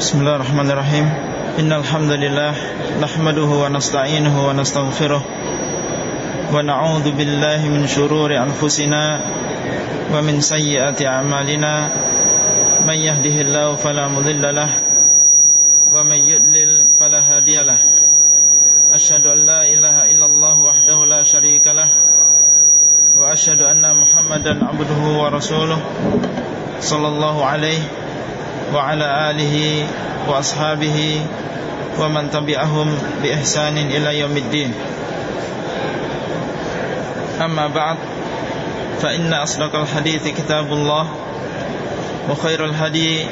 Bismillahirrahmanirrahim. Innalhamdulillah Nahmaduhu wa nasta'inuhu wa nasta'ughfiruh Wa na'udhu billahi min syururi anfusina Wa min sayyiati amalina. Man yahdihillahu falamudillalah Wa man yudlil falahadiyalah Ashadu an ilaha illallah Wa ashadu anna muhammadan abduhu wa rasuluh. Sallallahu alaihi وعلى آله وأصحابه ومن تبعهم بإحسان إلى يوم الدين. أما بعد فإن أصدق الحديث كتاب الله وخير الهدي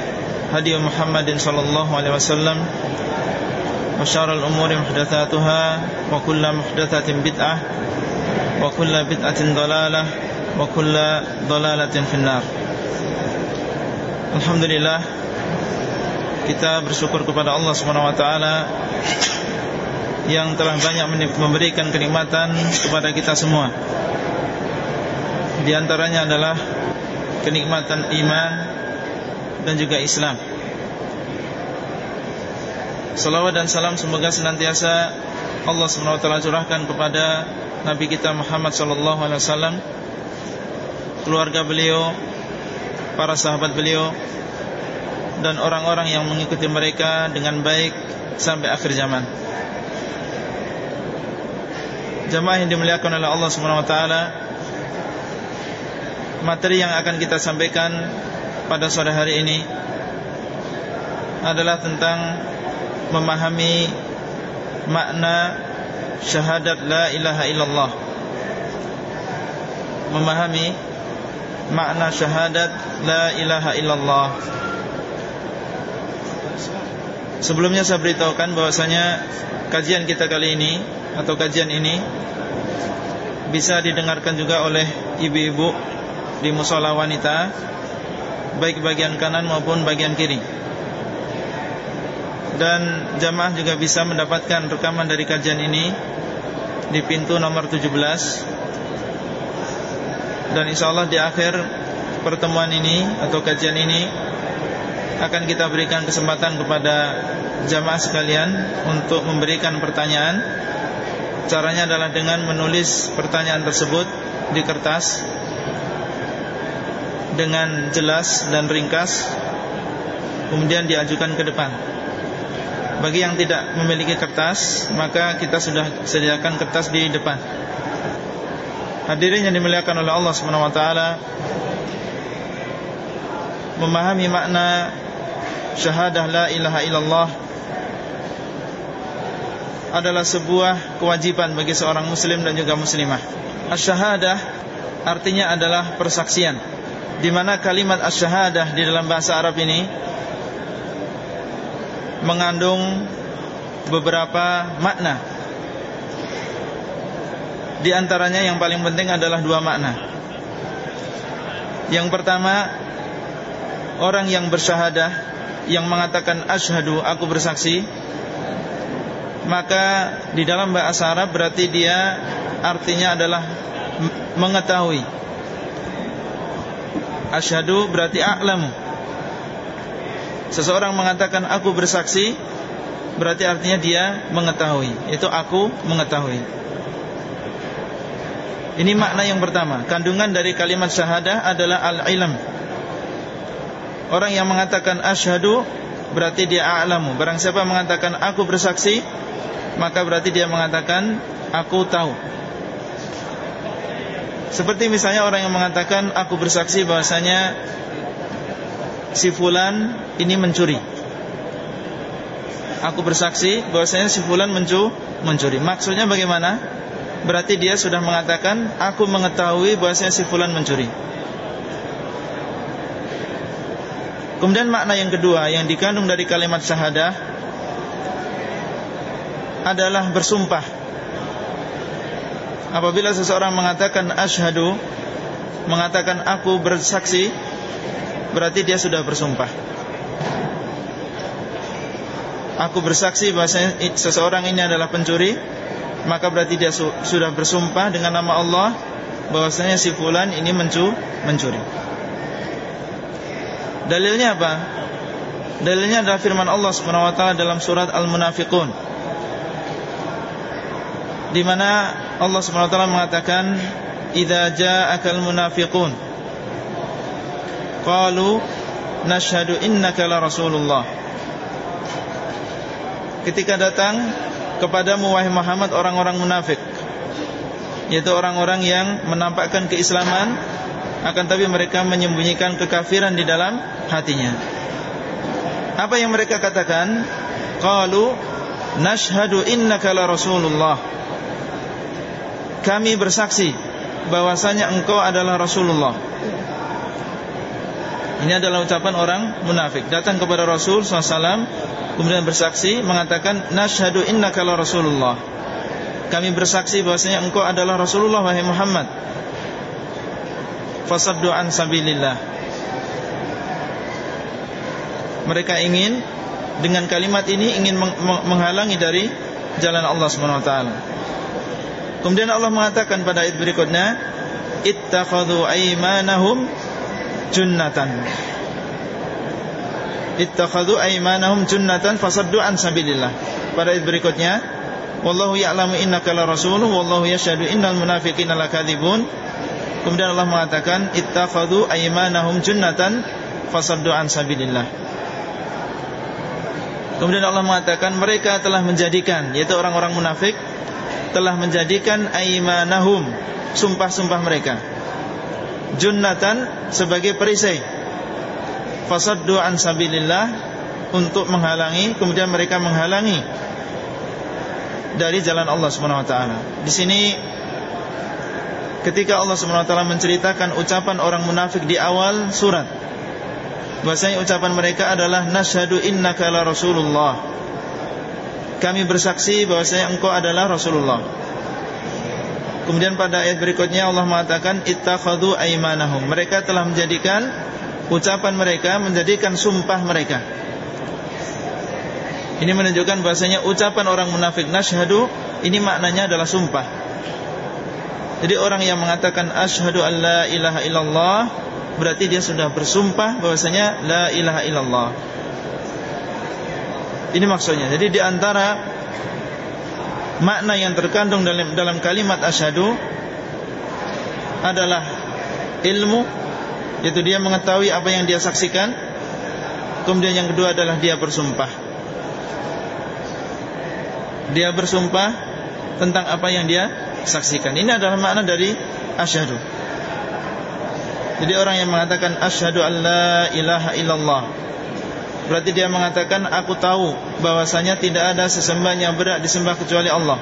هدي محمد صلى الله عليه وسلم وشار الأمور محدثاتها وكل محدثة بدعة وكل بدعة ضلالة وكل ضلالة في النار. Alhamdulillah kita bersyukur kepada Allah taala yang telah banyak memberikan kenikmatan kepada kita semua. Di antaranya adalah kenikmatan iman dan juga Islam. Salawat dan salam semoga senantiasa Allah taala curahkan kepada Nabi kita Muhammad wasallam, keluarga beliau, para sahabat beliau dan orang-orang yang mengikuti mereka dengan baik sampai akhir zaman. Jamaah yang dimuliakan oleh Allah Subhanahu wa taala, materi yang akan kita sampaikan pada sore hari ini adalah tentang memahami makna syahadat la ilaha illallah. Memahami makna syahadat la ilaha illallah. Sebelumnya saya beritahukan bahwasanya kajian kita kali ini atau kajian ini bisa didengarkan juga oleh ibu-ibu di musola wanita baik bagian kanan maupun bagian kiri. Dan jamaah juga bisa mendapatkan rekaman dari kajian ini di pintu nomor 17 dan insya Allah di akhir pertemuan ini atau kajian ini akan kita berikan kesempatan kepada jamaah sekalian untuk memberikan pertanyaan. Caranya adalah dengan menulis pertanyaan tersebut di kertas dengan jelas dan ringkas, kemudian diajukan ke depan. Bagi yang tidak memiliki kertas, maka kita sudah sediakan kertas di depan. Hadirin yang dimuliakan oleh Allah taala memahami makna syahadah la ilaha illallah adalah sebuah kewajiban bagi seorang muslim dan juga muslimah. Asy-syahadah artinya adalah persaksian. Di mana kalimat asy-syahadah di dalam bahasa Arab ini mengandung beberapa makna di antaranya yang paling penting adalah dua makna. Yang pertama, orang yang bersyahadah yang mengatakan asyhadu aku bersaksi, maka di dalam bahasa Arab berarti dia artinya adalah mengetahui. Asyhadu berarti a'lamu. Seseorang mengatakan aku bersaksi berarti artinya dia mengetahui. Itu aku mengetahui. Ini makna yang pertama Kandungan dari kalimat syahadah adalah al-ilm Orang yang mengatakan asyhadu Berarti dia a'lamu. Barang siapa mengatakan aku bersaksi Maka berarti dia mengatakan Aku tahu. Seperti misalnya orang yang mengatakan Aku bersaksi bahasanya Si fulan ini mencuri. Aku bersaksi bahwasanya si fulan mencuri. Maksudnya bagaimana? Berarti dia sudah mengatakan Aku mengetahui bahwasanya si fulan mencuri Kemudian makna yang kedua Yang dikandung dari kalimat syahadah Adalah bersumpah Apabila seseorang mengatakan Ashadu Mengatakan aku bersaksi Berarti dia sudah bersumpah Aku bersaksi bahwasanya seseorang ini adalah pencuri maka berarti dia su sudah bersumpah dengan nama Allah bahwasanya si fulan ini mencu mencuri. Dalilnya apa? Dalilnya adalah firman Allah Subhanahu wa taala dalam surat Al-Munafiqun. Di mana Allah Subhanahu wa taala mengatakan, "Idza ja'akal munafiqun qalu nashhadu innaka la rasulullah." Ketika datang kepadamu wahai Muhammad orang-orang munafik, yaitu orang-orang yang menampakkan keislaman akan tapi mereka menyembunyikan kekafiran di dalam hatinya. Apa yang mereka katakan? Qalu nashhadu innaka la rasulullah. Kami bersaksi bahwasanya engkau adalah Rasulullah. Ini adalah ucapan orang munafik Datang kepada Rasul SAW Kemudian bersaksi mengatakan Nashhadu innaka la Rasulullah Kami bersaksi bahwasanya engkau adalah Rasulullah Wahai Muhammad Fasaddu an sabilillah. Mereka ingin dengan kalimat ini ingin menghalangi dari jalan Allah SWT Kemudian Allah mengatakan pada ayat berikutnya ittakhadhu aymanahum junnatan. Ittakhadhu aymanahum junnatan fasaddu an sabilillah. Pada ayat berikutnya wallahu ya'lamu innaka la rasuluh wallahu yashhadu innal munafiqina lakadzibun kemudian Allah mengatakan ittakhadhu aymanahum junnatan fasaddu an sabilillah Kemudian Allah mengatakan mereka telah menjadikan yaitu orang-orang munafik telah menjadikan aimanahum sumpah-sumpah mereka junnatan sebagai perisai fasaddu an sabilillah untuk menghalangi kemudian mereka menghalangi dari jalan Allah Subhanahu wa taala. Di sini ketika Allah Subhanahu wa taala menceritakan ucapan orang munafik di awal surat bahwasanya ucapan mereka adalah nasyhadu innaka la rasulullah. Kami bersaksi bahwasanya engkau adalah Rasulullah. Kemudian pada ayat berikutnya Allah mengatakan ittakhadhu aymanahum. Mereka telah menjadikan ucapan mereka menjadikan sumpah mereka. Ini menunjukkan bahwasanya ucapan orang munafik nasyhadu ini maknanya adalah sumpah. Jadi orang yang mengatakan asyhadu an la ilaha illallah berarti dia sudah bersumpah bahwasanya la ilaha illallah. Ini maksudnya. Jadi di antara makna yang terkandung dalam dalam kalimat asyhadu adalah ilmu yaitu dia mengetahui apa yang dia saksikan. Kemudian yang kedua adalah dia bersumpah. Dia bersumpah tentang apa yang dia saksikan. Ini adalah makna dari asyhadu. Jadi orang yang mengatakan asyhadu alla ilaha illallah berarti dia mengatakan aku tahu bahwasanya tidak ada sesembahan yang berat disembah kecuali Allah.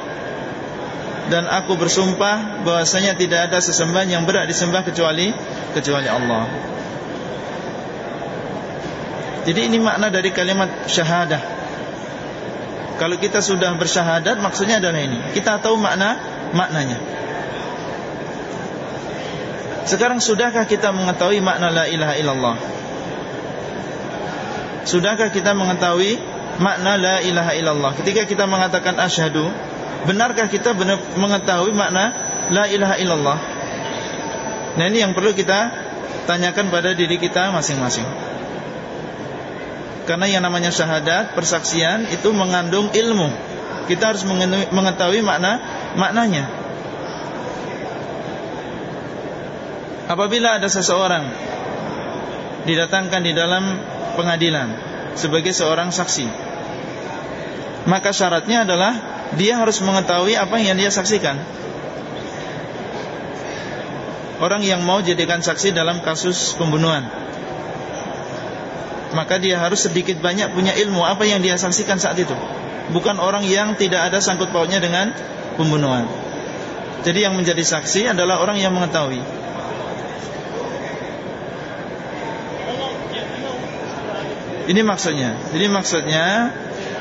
Dan aku bersumpah bahwasanya tidak ada sesembahan yang berat disembah kecuali kecuali Allah. Jadi ini makna dari kalimat syahadah. Kalau kita sudah bersyahadat maksudnya adalah ini. Kita tahu makna maknanya. Sekarang sudahkah kita mengetahui makna la ilaha illallah? Sudahkah kita mengetahui makna la ilaha illallah? Ketika kita mengatakan asyhadu, benarkah kita benar mengetahui makna la ilaha illallah? Nah ini yang perlu kita tanyakan pada diri kita masing-masing. Karena yang namanya syahadat, persaksian itu mengandung ilmu. Kita harus mengetahui makna maknanya. Apabila ada seseorang didatangkan di dalam pengadilan sebagai seorang saksi, maka syaratnya adalah dia harus mengetahui apa yang dia saksikan. Orang yang mau jadikan saksi dalam kasus pembunuhan Maka dia harus sedikit banyak punya ilmu Apa yang dia saksikan saat itu Bukan orang yang tidak ada sangkut pautnya dengan pembunuhan Jadi yang menjadi saksi adalah orang yang mengetahui Ini maksudnya. Jadi maksudnya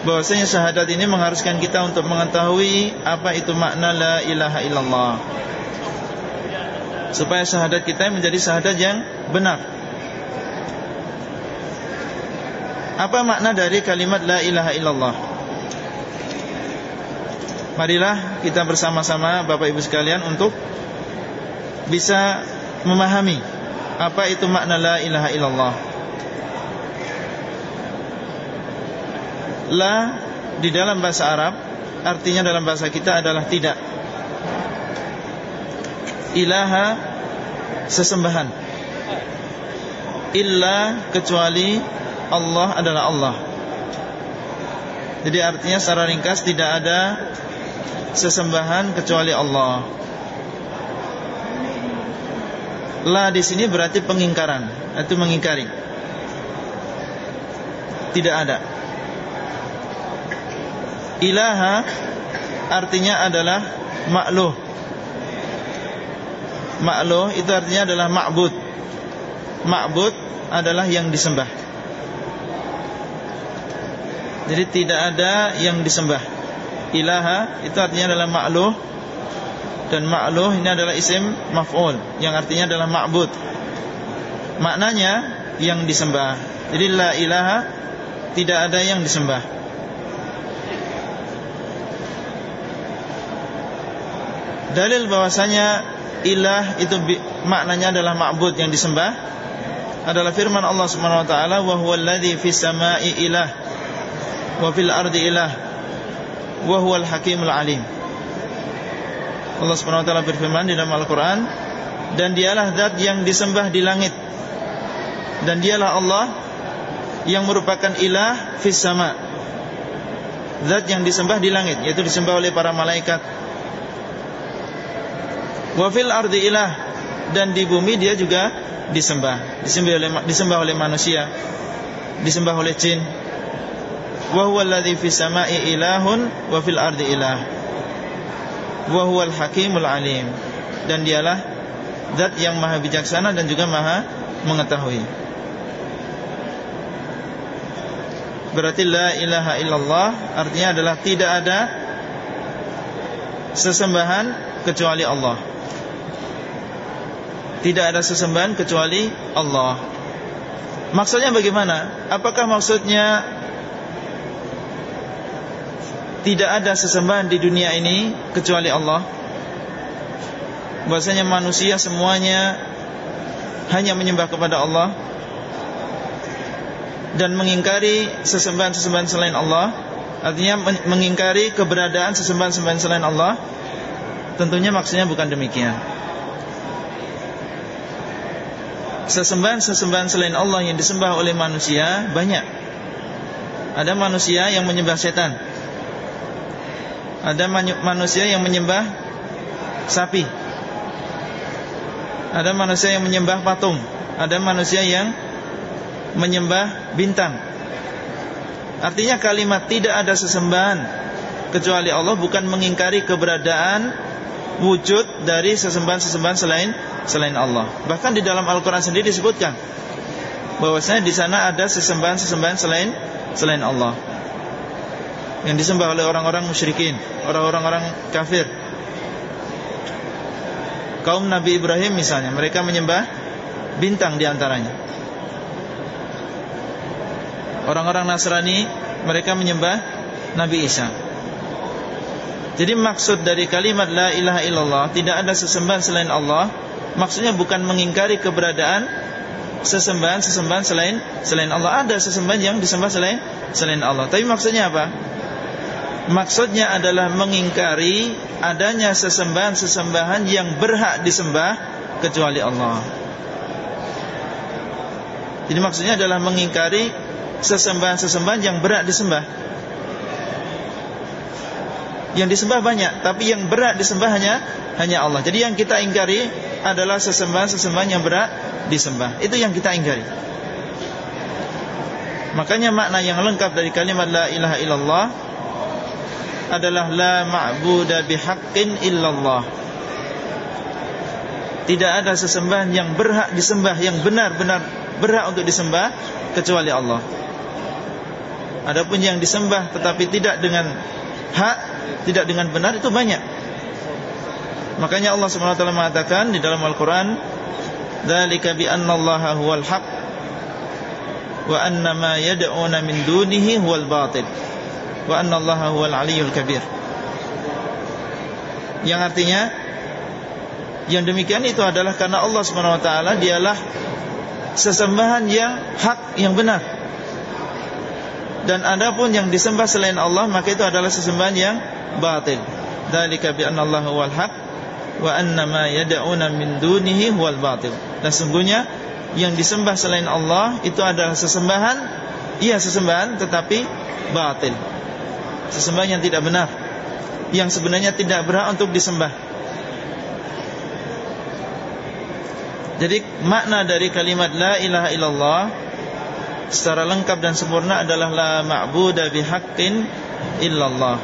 bahwasanya syahadat ini mengharuskan kita untuk mengetahui apa itu makna la ilaha illallah. Supaya syahadat kita menjadi syahadat yang benar. Apa makna dari kalimat la ilaha illallah? Marilah kita bersama-sama Bapak Ibu sekalian untuk bisa memahami apa itu makna la ilaha illallah. La di dalam bahasa Arab artinya dalam bahasa kita adalah tidak. Ilaha sesembahan. Illa kecuali Allah adalah Allah. Jadi artinya secara ringkas tidak ada sesembahan kecuali Allah. La di sini berarti pengingkaran, itu mengingkari. Tidak ada. Ilaha artinya adalah makluh. Makluh itu artinya adalah ma'bud. Ma'bud adalah yang disembah. Jadi tidak ada yang disembah. Ilaha itu artinya adalah makluh dan makluh ini adalah isim maf'ul yang artinya adalah ma'bud. Maknanya yang disembah. Jadi la ilaha tidak ada yang disembah. Dalil bahwasanya ilah itu maknanya adalah ma'bud yang disembah adalah firman Allah Subhanahu wa taala wa huwal ladzi fis samai ilah wa fil ardi ilah wa huwal hakimul alim. Allah Subhanahu wa taala berfirman di dalam Al-Qur'an dan dialah zat yang disembah di langit. Dan dialah Allah yang merupakan ilah fis sama. Zat yang disembah di langit yaitu disembah oleh para malaikat. Wafil ardi ilah dan di bumi dia juga disembah, disembah oleh disembah oleh manusia, disembah oleh jin. Wa huwa alladhi fis sama'i ilahun wa fil ardi ilah. Wa huwal hakimul alim. Dan dialah zat yang maha bijaksana dan juga maha mengetahui. Berarti la ilaha illallah artinya adalah tidak ada sesembahan kecuali Allah. Tidak ada sesembahan kecuali Allah Maksudnya bagaimana? Apakah maksudnya Tidak ada sesembahan di dunia ini Kecuali Allah Bahasanya manusia semuanya Hanya menyembah kepada Allah Dan mengingkari sesembahan-sesembahan selain Allah Artinya mengingkari keberadaan sesembahan-sesembahan selain Allah Tentunya maksudnya bukan demikian sesembahan-sesembahan selain Allah yang disembah oleh manusia banyak. Ada manusia yang menyembah setan. Ada manusia yang menyembah sapi. Ada manusia yang menyembah patung. Ada manusia yang menyembah bintang. Artinya kalimat tidak ada sesembahan kecuali Allah bukan mengingkari keberadaan wujud dari sesembahan-sesembahan selain selain Allah. Bahkan di dalam Al-Qur'an sendiri disebutkan bahwasanya di sana ada sesembahan-sesembahan selain selain Allah. Yang disembah oleh orang-orang musyrikin, orang-orang kafir. Kaum Nabi Ibrahim misalnya, mereka menyembah bintang di antaranya. Orang-orang Nasrani, mereka menyembah Nabi Isa. Jadi maksud dari kalimat la ilaha illallah Tidak ada sesembahan selain Allah Maksudnya bukan mengingkari keberadaan Sesembahan-sesembahan selain Selain Allah Ada sesembahan yang disembah selain Selain Allah Tapi maksudnya apa? Maksudnya adalah mengingkari Adanya sesembahan-sesembahan Yang berhak disembah Kecuali Allah Jadi maksudnya adalah mengingkari Sesembahan-sesembahan yang berhak disembah yang disembah banyak, tapi yang berat disembah hanya hanya Allah. Jadi yang kita ingkari adalah sesembahan-sesembahan yang berat disembah. Itu yang kita ingkari. Makanya makna yang lengkap dari kalimat la ilaha illallah adalah la ma'budu bihaqqin illallah. Tidak ada sesembahan yang berhak disembah yang benar-benar berhak untuk disembah kecuali Allah. Adapun yang disembah tetapi tidak dengan hak tidak dengan benar itu banyak. Makanya Allah SWT mengatakan di dalam Al-Qur'an, "Dzalika bi anna Allah huwal haq wa anna ma yad'una min dunihi huwal batil wa anna Allah huwal aliyyul kabir." Yang artinya yang demikian itu adalah karena Allah SWT dialah sesembahan yang hak yang benar dan adapun yang disembah selain Allah maka itu adalah sesembahan yang batil. Dzalika bi anna Allah huwal haq wa anna ma yad'una min dunihi huwal batil. Dan sungguhnya yang disembah selain Allah itu adalah sesembahan iya sesembahan tetapi batil. Sesembahan yang tidak benar. Yang sebenarnya tidak berhak untuk disembah. Jadi makna dari kalimat la ilaha illallah secara lengkap dan sempurna adalah la ma'budu bihaqqin illallah.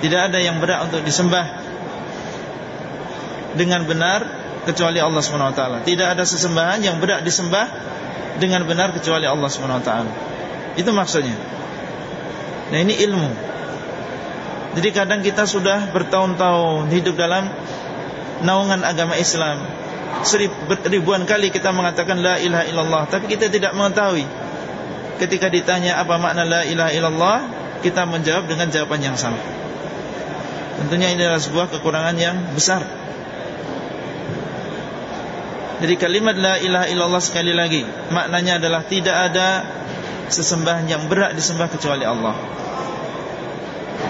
Tidak ada yang berhak untuk disembah dengan benar kecuali Allah taala. Tidak ada sesembahan yang berhak disembah dengan benar kecuali Allah taala. Itu maksudnya. Nah, ini ilmu. Jadi kadang kita sudah bertahun-tahun hidup dalam naungan agama Islam ribuan kali kita mengatakan la ilaha illallah tapi kita tidak mengetahui ketika ditanya apa makna la ilaha illallah kita menjawab dengan jawaban yang sama tentunya ini adalah sebuah kekurangan yang besar jadi kalimat la ilaha illallah sekali lagi maknanya adalah tidak ada sesembahan yang berat disembah kecuali Allah.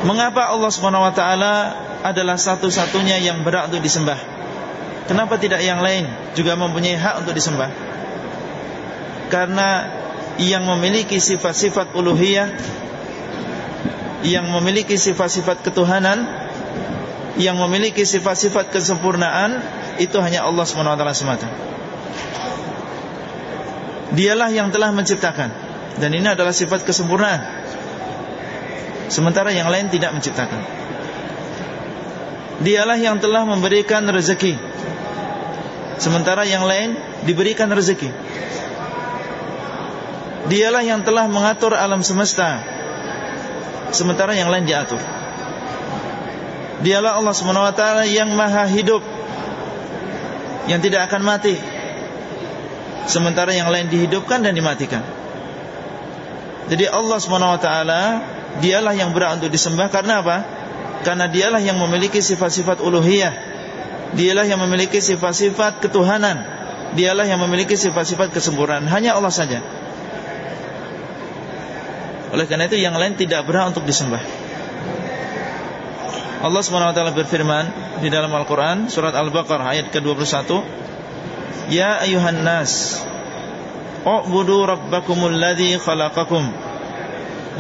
Mengapa Allah Subhanahu wa taala adalah satu-satunya yang berat untuk disembah? Kenapa tidak yang lain juga mempunyai hak untuk disembah? Karena yang memiliki sifat-sifat uluhiyah Yang memiliki sifat-sifat ketuhanan Yang memiliki sifat-sifat kesempurnaan Itu hanya Allah SWT semata. Dialah yang telah menciptakan Dan ini adalah sifat kesempurnaan. Sementara yang lain tidak menciptakan. Dialah yang telah memberikan rezeki. Sementara yang lain diberikan rezeki. Dialah yang telah mengatur alam semesta. Sementara yang lain diatur. Dialah Allah SWT yang maha hidup Yang tidak akan mati. Sementara yang lain dihidupkan dan dimatikan Jadi Allah SWT Dialah yang berat untuk disembah. Karena apa? Karena dialah yang memiliki sifat-sifat uluhiyah. Dialah yang memiliki sifat-sifat ketuhanan. Dialah yang memiliki sifat-sifat kesempurnaan. Hanya Allah saja. Oleh karena itu yang lain tidak berhak untuk disembah. Allah SWT berfirman Di dalam Al-Quran Surat Al-Baqarah ayat ke-21. Ya ayuhan nas U'budu rabbakumul ladzi khalaqakum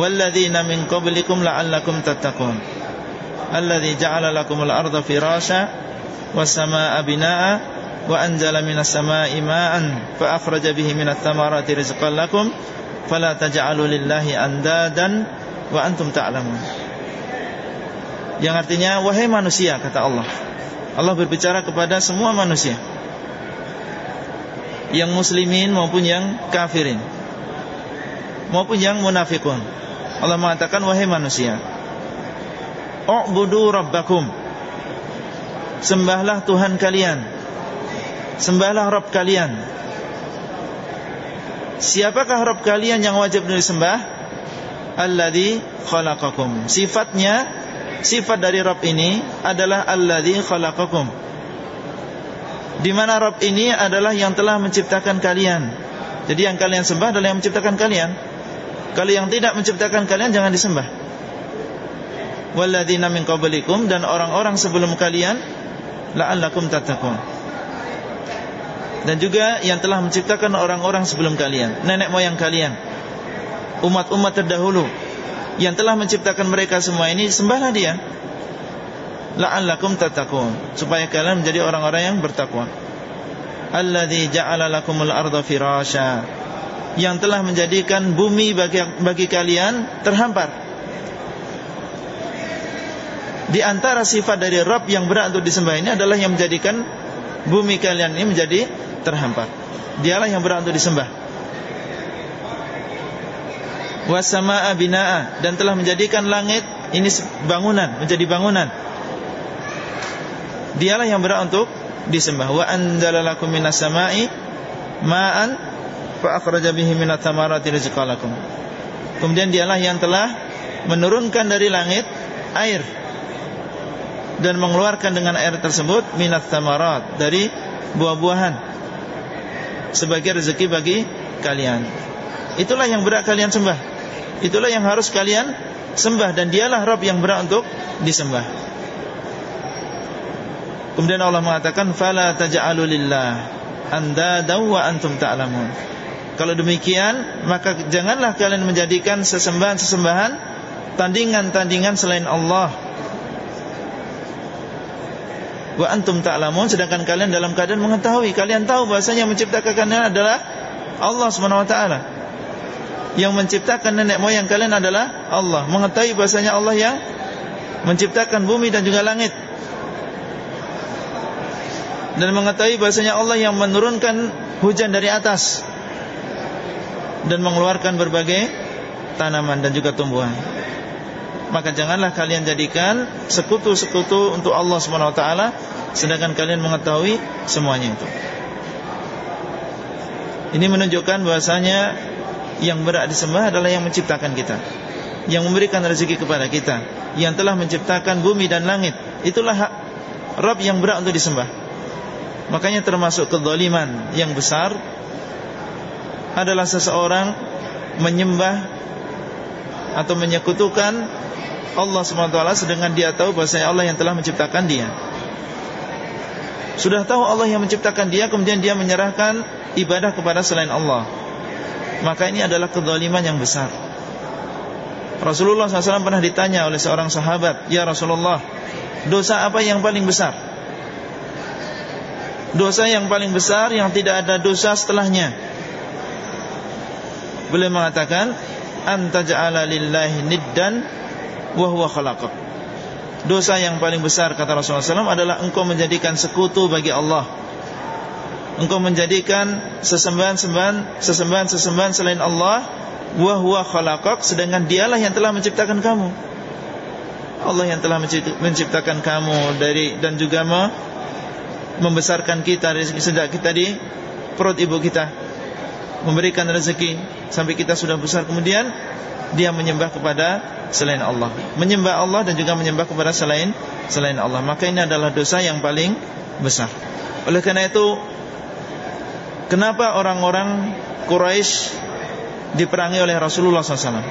walladzina min qablikum la'allakum tattaqun. Alladzi ja'ala lakumul arda firasha was samaa'a wa anzala minas samaa'i ma'an fa akhraja bihi minat thamarati rizqan lakum fala taj'alu lillahi andadan wa antum ta'lamun yang artinya wahai manusia kata Allah Allah berbicara kepada semua manusia yang muslimin maupun yang kafirin maupun yang munafikun Allah mengatakan wahai manusia U'budu rabbakum. Sembahlah Tuhan kalian. Sembahlah Rabb kalian. Siapakah Rabb kalian yang wajib disembah? Alladhi khalaqakum. Sifatnya Sifat dari Rabb ini adalah Alladhi khalaqakum Di mana Rabb ini adalah yang telah menciptakan kalian Jadi yang kalian sembah adalah yang menciptakan kalian Kalau yang tidak menciptakan kalian jangan disembah Walladzina min qablikum dan orang-orang sebelum kalian la'allakum tattaqun. Dan juga yang telah menciptakan orang-orang sebelum kalian, nenek moyang kalian, umat-umat terdahulu yang telah menciptakan mereka semua ini sembahlah dia. La'allakum tattaqun, supaya kalian menjadi orang-orang yang bertakwa. Alladzi ja'ala lakumul arda firasya, yang telah menjadikan bumi bagi bagi kalian terhampar di antara sifat dari Rabb yang berat untuk disembah ini adalah yang menjadikan bumi kalian ini menjadi terhampar. Dialah yang berat untuk disembah. Wasamaa binaa dan telah menjadikan langit ini bangunan, menjadi bangunan. Dialah yang berat untuk disembah. Wa anzalalakum minas samai ma'an fa akhraja bihi minat thamarati rizqalakum. Kemudian dialah yang telah menurunkan dari langit air dan mengeluarkan dengan air tersebut minat tamarat dari buah-buahan sebagai rezeki bagi kalian. Itulah yang berhak kalian sembah. Itulah yang harus kalian sembah dan dialah Rabb yang berhak untuk disembah. Kemudian Allah mengatakan fala taj'alu lillah andada wa antum ta'lamun. Kalau demikian, maka janganlah kalian menjadikan sesembahan-sesembahan tandingan-tandingan selain Allah. Wa antum ta'lamun sedangkan kalian dalam keadaan mengetahui, kalian tahu bahasanya yang menciptakan kalian adalah Allah Subhanahu wa taala. Yang menciptakan nenek moyang kalian adalah Allah. Mengetahui bahasanya Allah yang menciptakan bumi dan juga langit. Dan mengetahui bahasanya Allah yang menurunkan hujan dari atas dan mengeluarkan berbagai tanaman dan juga tumbuhan. Maka janganlah kalian jadikan sekutu-sekutu untuk Allah SWT sedangkan kalian mengetahui semuanya itu. Ini menunjukkan bahasanya yang berat disembah adalah yang menciptakan kita, yang memberikan rezeki kepada kita, yang telah menciptakan bumi dan langit. Itulah hak Rabb yang berat untuk disembah. Makanya termasuk kezaliman yang besar adalah seseorang menyembah atau menyekutukan Allah SWT sedangkan dia tahu bahasanya Allah yang telah menciptakan dia. Sudah tahu Allah yang menciptakan dia kemudian dia menyerahkan ibadah kepada selain Allah. Maka ini adalah kezaliman yang besar. Rasulullah SAW pernah ditanya oleh seorang sahabat, "Ya Rasulullah, dosa apa yang paling besar?" Dosa yang paling besar yang tidak ada dosa setelahnya. Beliau mengatakan, "Anta ja'ala lillahi niddan wa huwa khalaqak." Dosa yang paling besar kata Rasulullah SAW adalah engkau menjadikan sekutu bagi Allah. Engkau menjadikan sesembahan-sembahan sesembahan-sesembahan selain Allah wa huwa khalaqak sedangkan dialah yang telah menciptakan kamu. Allah yang telah menciptakan kamu dari dan juga membesarkan kita dari sejak kita di perut ibu kita. Memberikan rezeki sampai kita sudah besar. Kemudian dia menyembah kepada selain Allah. Menyembah Allah dan juga menyembah kepada selain selain Allah. Maka ini adalah dosa yang paling besar. Oleh karena itu kenapa orang-orang Quraisy diperangi oleh Rasulullah SAW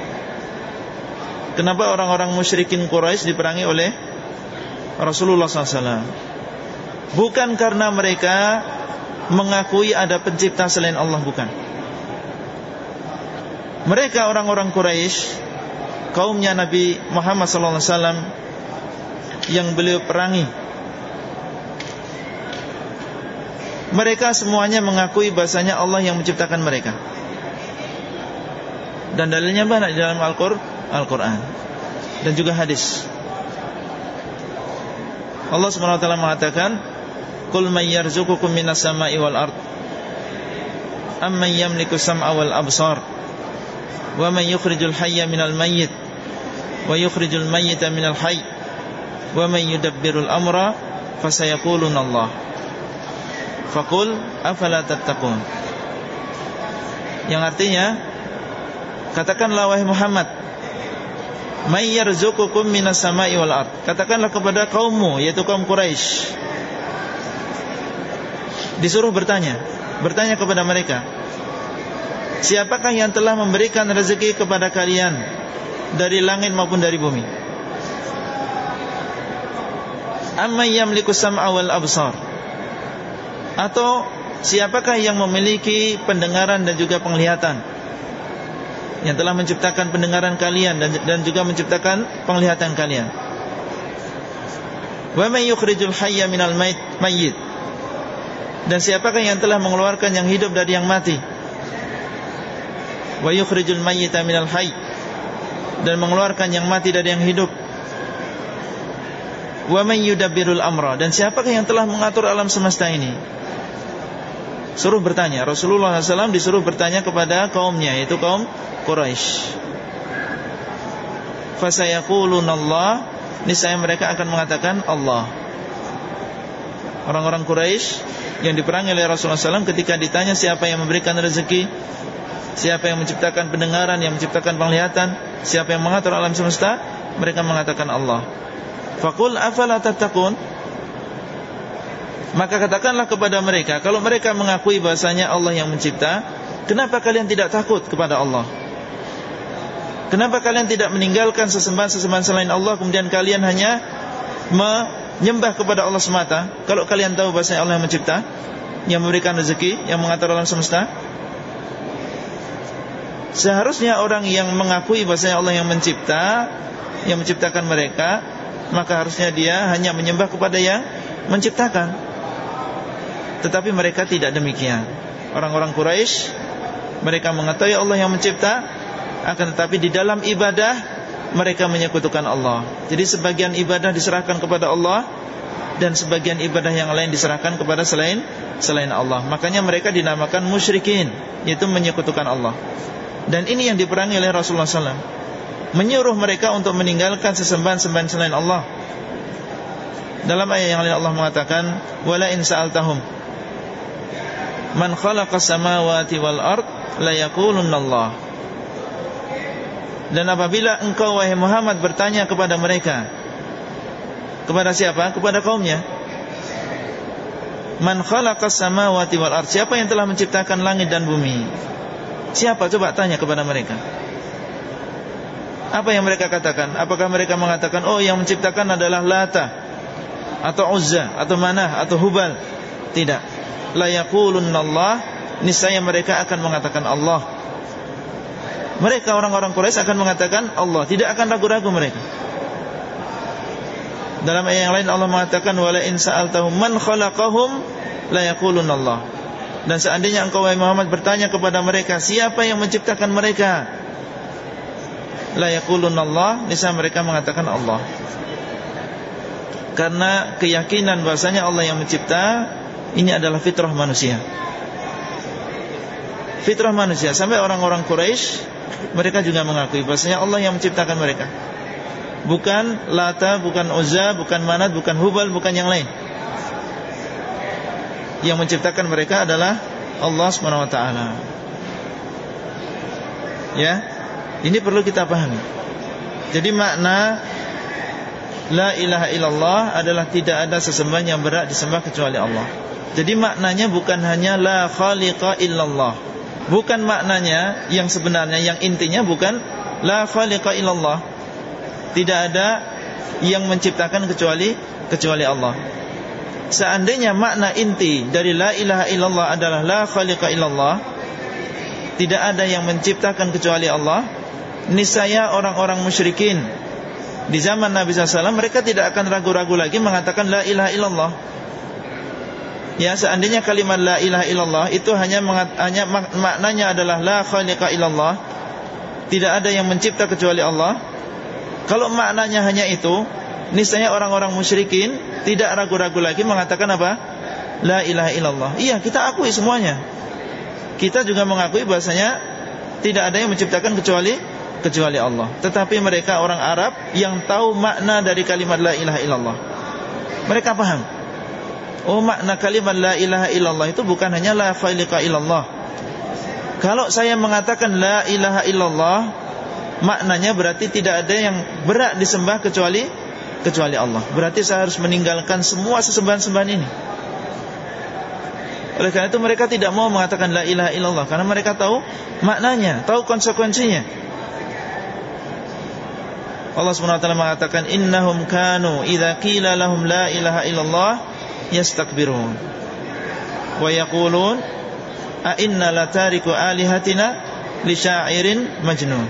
kenapa orang-orang musyrikin Quraisy diperangi oleh Rasulullah SAW Bukan karena mereka mengakui ada pencipta selain Allah bukan. Mereka orang-orang Quraisy, kaumnya Nabi Muhammad SAW yang beliau perangi. Mereka semuanya mengakui bahasanya Allah yang menciptakan mereka. Dan dalilnya banyak dalam Al-Qur'an dan juga hadis. Allah SWT mengatakan Qul man yarzuqukum minas sama'i wal ard Amman yamliku sam'a wal absar Wa man yukhrijul hayya minal mayyit Wa yukhrijul mayyita minal hayy Wa man yudabbirul amra Fasayaqulun Allah. Faqul afala tattaqun. Yang artinya Katakanlah wahai Muhammad May yarzuqukum minas sama'i wal ard Katakanlah kepada kaummu Yaitu kaum Quraisy disuruh bertanya, bertanya kepada mereka, siapakah yang telah memberikan rezeki kepada kalian dari langit maupun dari bumi? Amma yamliku sam'a wal absar? Atau siapakah yang memiliki pendengaran dan juga penglihatan? Yang telah menciptakan pendengaran kalian dan, dan juga menciptakan penglihatan kalian. Wa may yukhrijul hayya minal mayyit? Dan siapakah yang telah mengeluarkan yang hidup dari yang mati? Wa yukhrijul mayyita minal hayy dan mengeluarkan yang mati dari yang hidup. Wa man yudabbirul amra dan siapakah yang telah mengatur alam semesta ini? Suruh bertanya Rasulullah SAW disuruh bertanya kepada kaumnya Yaitu kaum Quraisy. Fasayaqulun Allah Niscaya mereka akan mengatakan Allah Orang-orang Quraisy yang diperangi oleh Rasulullah SAW ketika ditanya siapa yang memberikan rezeki, siapa yang menciptakan pendengaran, yang menciptakan penglihatan, siapa yang mengatur alam semesta, mereka mengatakan Allah. Fakul afala tattaqun? Maka katakanlah kepada mereka, kalau mereka mengakui bahasanya Allah yang mencipta, Kenapa kalian tidak takut kepada Allah? Kenapa kalian tidak meninggalkan sesembahan-sesembahan selain Allah kemudian kalian hanya menyembah kepada Allah semata? Kalau kalian tahu bahasa Allah yang mencipta, yang memberikan rezeki, yang mengatur alam semesta, seharusnya orang yang mengakui bahasa Allah yang mencipta, yang menciptakan mereka, maka harusnya dia hanya menyembah kepada yang menciptakan. Tetapi mereka tidak demikian. Orang-orang Quraisy mereka mengetahui Allah yang mencipta, akan tetapi di dalam ibadah mereka menyekutukan Allah. Jadi sebagian ibadah diserahkan kepada Allah dan sebagian ibadah yang lain diserahkan kepada selain selain Allah. Makanya mereka dinamakan musyrikin, yaitu menyekutukan Allah. Dan ini yang diperangi oleh Rasulullah SAW Menyuruh mereka untuk meninggalkan sesembahan-sembahan selain Allah Dalam ayat yang lain Allah mengatakan Wala in sa'altahum Man khalaqa samawati wal ard La Allah dan apabila engkau wahai Muhammad bertanya kepada mereka Kepada siapa? Kepada kaumnya. Man khalaqas samawati wal ard. Siapa yang telah menciptakan langit dan bumi? Siapa? Coba tanya kepada mereka. Apa yang mereka katakan? Apakah mereka mengatakan Oh yang menciptakan adalah Lata Atau Uzza Atau Manah Atau Hubal? Tidak. La yakulunallah Niscaya mereka akan mengatakan Allah mereka orang-orang Quraisy akan mengatakan Allah, tidak akan ragu-ragu mereka. Dalam ayat yang lain Allah mengatakan wala in sa'altahum man khalaqahum la yaqulun Allah. Dan seandainya engkau wahai Muhammad bertanya kepada mereka siapa yang menciptakan mereka? La yaqulun Allah, niscaya mereka mengatakan Allah. Karena keyakinan bahasanya Allah yang mencipta ini adalah fitrah manusia. Fitrah manusia sampai orang-orang Quraisy mereka juga mengakui bahasanya Allah yang menciptakan mereka. Bukan Lata, bukan Uzza, bukan Manat, bukan Hubal, bukan yang lain. Yang menciptakan mereka adalah Allah Subhanahu wa taala. Ya. Ini perlu kita pahami. Jadi makna La ilaha illallah adalah tidak ada sesembahan yang berat disembah kecuali Allah. Jadi maknanya bukan hanya la khaliqa illallah Bukan maknanya yang sebenarnya yang intinya bukan la khaliqa illallah. Tidak ada yang menciptakan kecuali kecuali Allah. Seandainya makna inti dari la ilaha illallah adalah la khaliqa illallah, tidak ada yang menciptakan kecuali Allah, niscaya orang-orang musyrikin di zaman Nabi SAW mereka tidak akan ragu-ragu lagi mengatakan la ilaha illallah Ya seandainya kalimat la ilaha illallah itu hanya hanya maknanya adalah la khaliqa illallah, tidak ada yang mencipta kecuali Allah. Kalau maknanya hanya itu, niscaya orang-orang musyrikin tidak ragu-ragu lagi mengatakan apa? La ilaha illallah. Iya, kita akui semuanya. Kita juga mengakui bahasanya tidak ada yang menciptakan kecuali kecuali Allah. Tetapi mereka orang Arab yang tahu makna dari kalimat la ilaha illallah. Mereka paham Oh makna kalimat la ilaha illallah itu bukan hanya la khaliqa illallah. Kalau saya mengatakan la ilaha illallah Maknanya berarti tidak ada yang berat disembah kecuali kecuali Allah. Berarti saya harus meninggalkan semua sesembahan-sembahan ini. Oleh karena itu mereka tidak mau mengatakan la ilaha illallah. Karena mereka tahu maknanya, tahu konsekuensinya. Allah SWT mengatakan Innahum kanu idha qila lahum la ilaha illallah yastakbirun. Wa yaqulun a inna latariku alihatina li syairin majnun.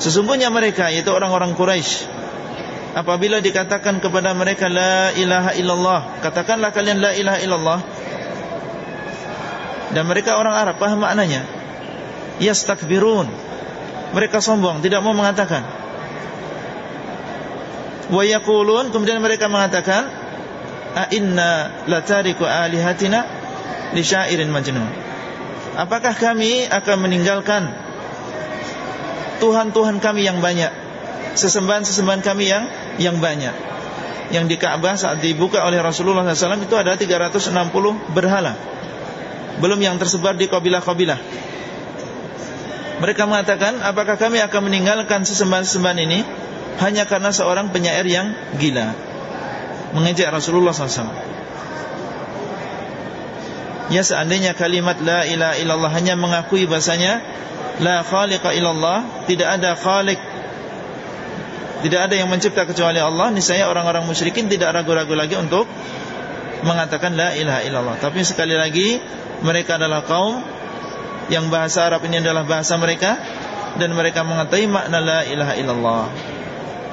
Sesungguhnya mereka yaitu orang-orang Quraisy apabila dikatakan kepada mereka la ilaha illallah katakanlah kalian la ilaha illallah. Dan mereka orang Arab paham maknanya? Yastakbirun. Mereka sombong tidak mau mengatakan. Wa yaqulun kemudian mereka mengatakan a inna latariku alihatina li syairin majnun. Apakah kami akan meninggalkan tuhan-tuhan kami yang banyak? Sesembahan-sesembahan kami yang yang banyak? Yang di Ka'bah saat dibuka oleh Rasulullah SAW itu ada 360 berhala. Belum yang tersebar di kabilah-kabilah. Mereka mengatakan apakah kami akan meninggalkan sesembahan-sesembahan ini? Hanya karena seorang penyair yang gila mengejek Rasulullah SAW. Ya seandainya kalimat la ilaha illallah hanya mengakui bahasanya la khaliqa illallah, tidak ada khalik tidak ada yang mencipta kecuali Allah, niscaya orang-orang musyrikin tidak ragu-ragu lagi untuk mengatakan la ilaha illallah. Tapi sekali lagi mereka adalah kaum yang bahasa Arab ini adalah bahasa mereka dan mereka mengetahui makna la ilaha illallah.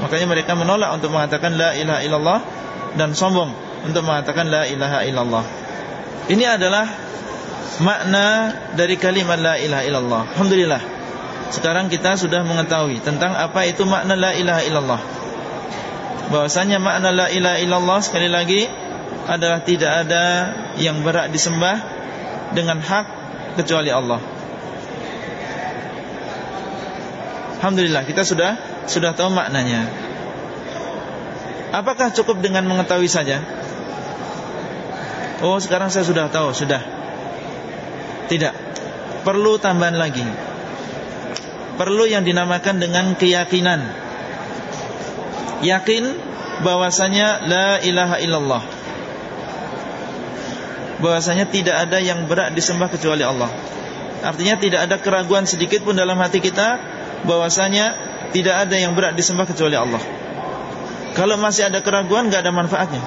Makanya mereka menolak untuk mengatakan la ilaha illallah dan sombong untuk mengatakan la ilaha illallah. Ini adalah makna dari kalimat la ilaha illallah. Alhamdulillah. Sekarang kita sudah mengetahui tentang apa itu makna la ilaha illallah. Bahwasanya makna la ilaha illallah sekali lagi adalah tidak ada yang berhak disembah dengan hak kecuali Allah. Alhamdulillah kita sudah sudah tahu maknanya. Apakah cukup dengan mengetahui saja? Oh sekarang saya sudah tahu Sudah. Tidak. Perlu tambahan lagi. Perlu yang dinamakan dengan keyakinan. Yakin bahwasanya La ilaha illallah. Bahwasanya tidak ada yang berat disembah kecuali Allah. Artinya tidak ada keraguan sedikit pun dalam hati kita bahwasanya tidak ada yang berat disembah kecuali Allah Kalau masih ada keraguan gak ada manfaatnya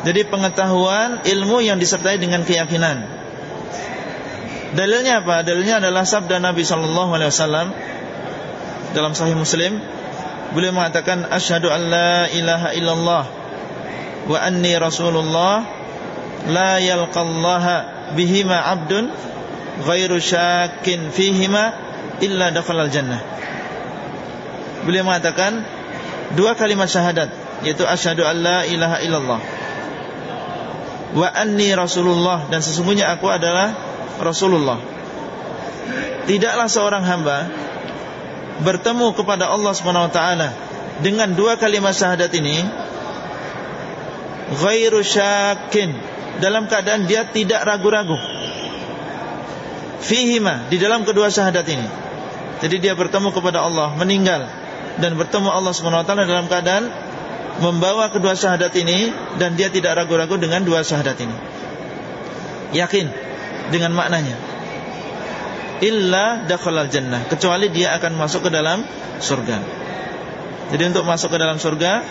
jadi pengetahuan ilmu yang disertai dengan keyakinan. Dalilnya apa? Dalilnya adalah sabda Nabi sallallahu alaihi wasallam dalam sahih Muslim. Beliau mengatakan asyhadu an la ilaha illallah wa anni rasulullah la yalqallaha bihima 'abdun ghairu syakin fihima illa dakhalal jannah. Beliau mengatakan dua kalimat syahadat yaitu asyhadu an la ilaha illallah wa anni Rasulullah dan sesungguhnya aku adalah Rasulullah. Tidaklah seorang hamba bertemu kepada Allah Subhanahu wa taala dengan dua kalimat syahadat ini ghairu syakin dalam keadaan dia tidak ragu-ragu fihima di dalam kedua syahadat ini. Jadi dia bertemu kepada Allah, meninggal dan bertemu Allah taala dalam keadaan membawa kedua syahadat ini dan dia tidak ragu-ragu dengan dua syahadat ini. Yakin dengan maknanya. Illa dakhalal jannah, kecuali dia akan masuk ke dalam surga. Jadi untuk masuk ke dalam surga,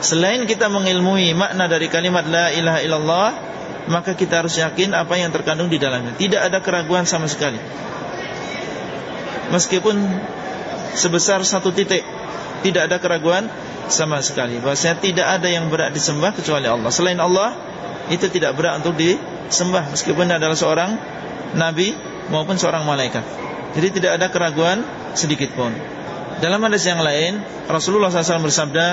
selain kita mengilmui makna dari kalimat la ilaha illallah, maka kita harus yakin apa yang terkandung di dalamnya. Tidak ada keraguan sama sekali. Meskipun sebesar satu titik, tidak ada keraguan sama sekali bahwasanya tidak ada yang berat disembah kecuali Allah. Selain Allah itu tidak berat untuk disembah meskipun adalah seorang nabi maupun seorang malaikat. Jadi tidak ada keraguan sedikit pun. Dalam hadis yang lain Rasulullah SAW bersabda,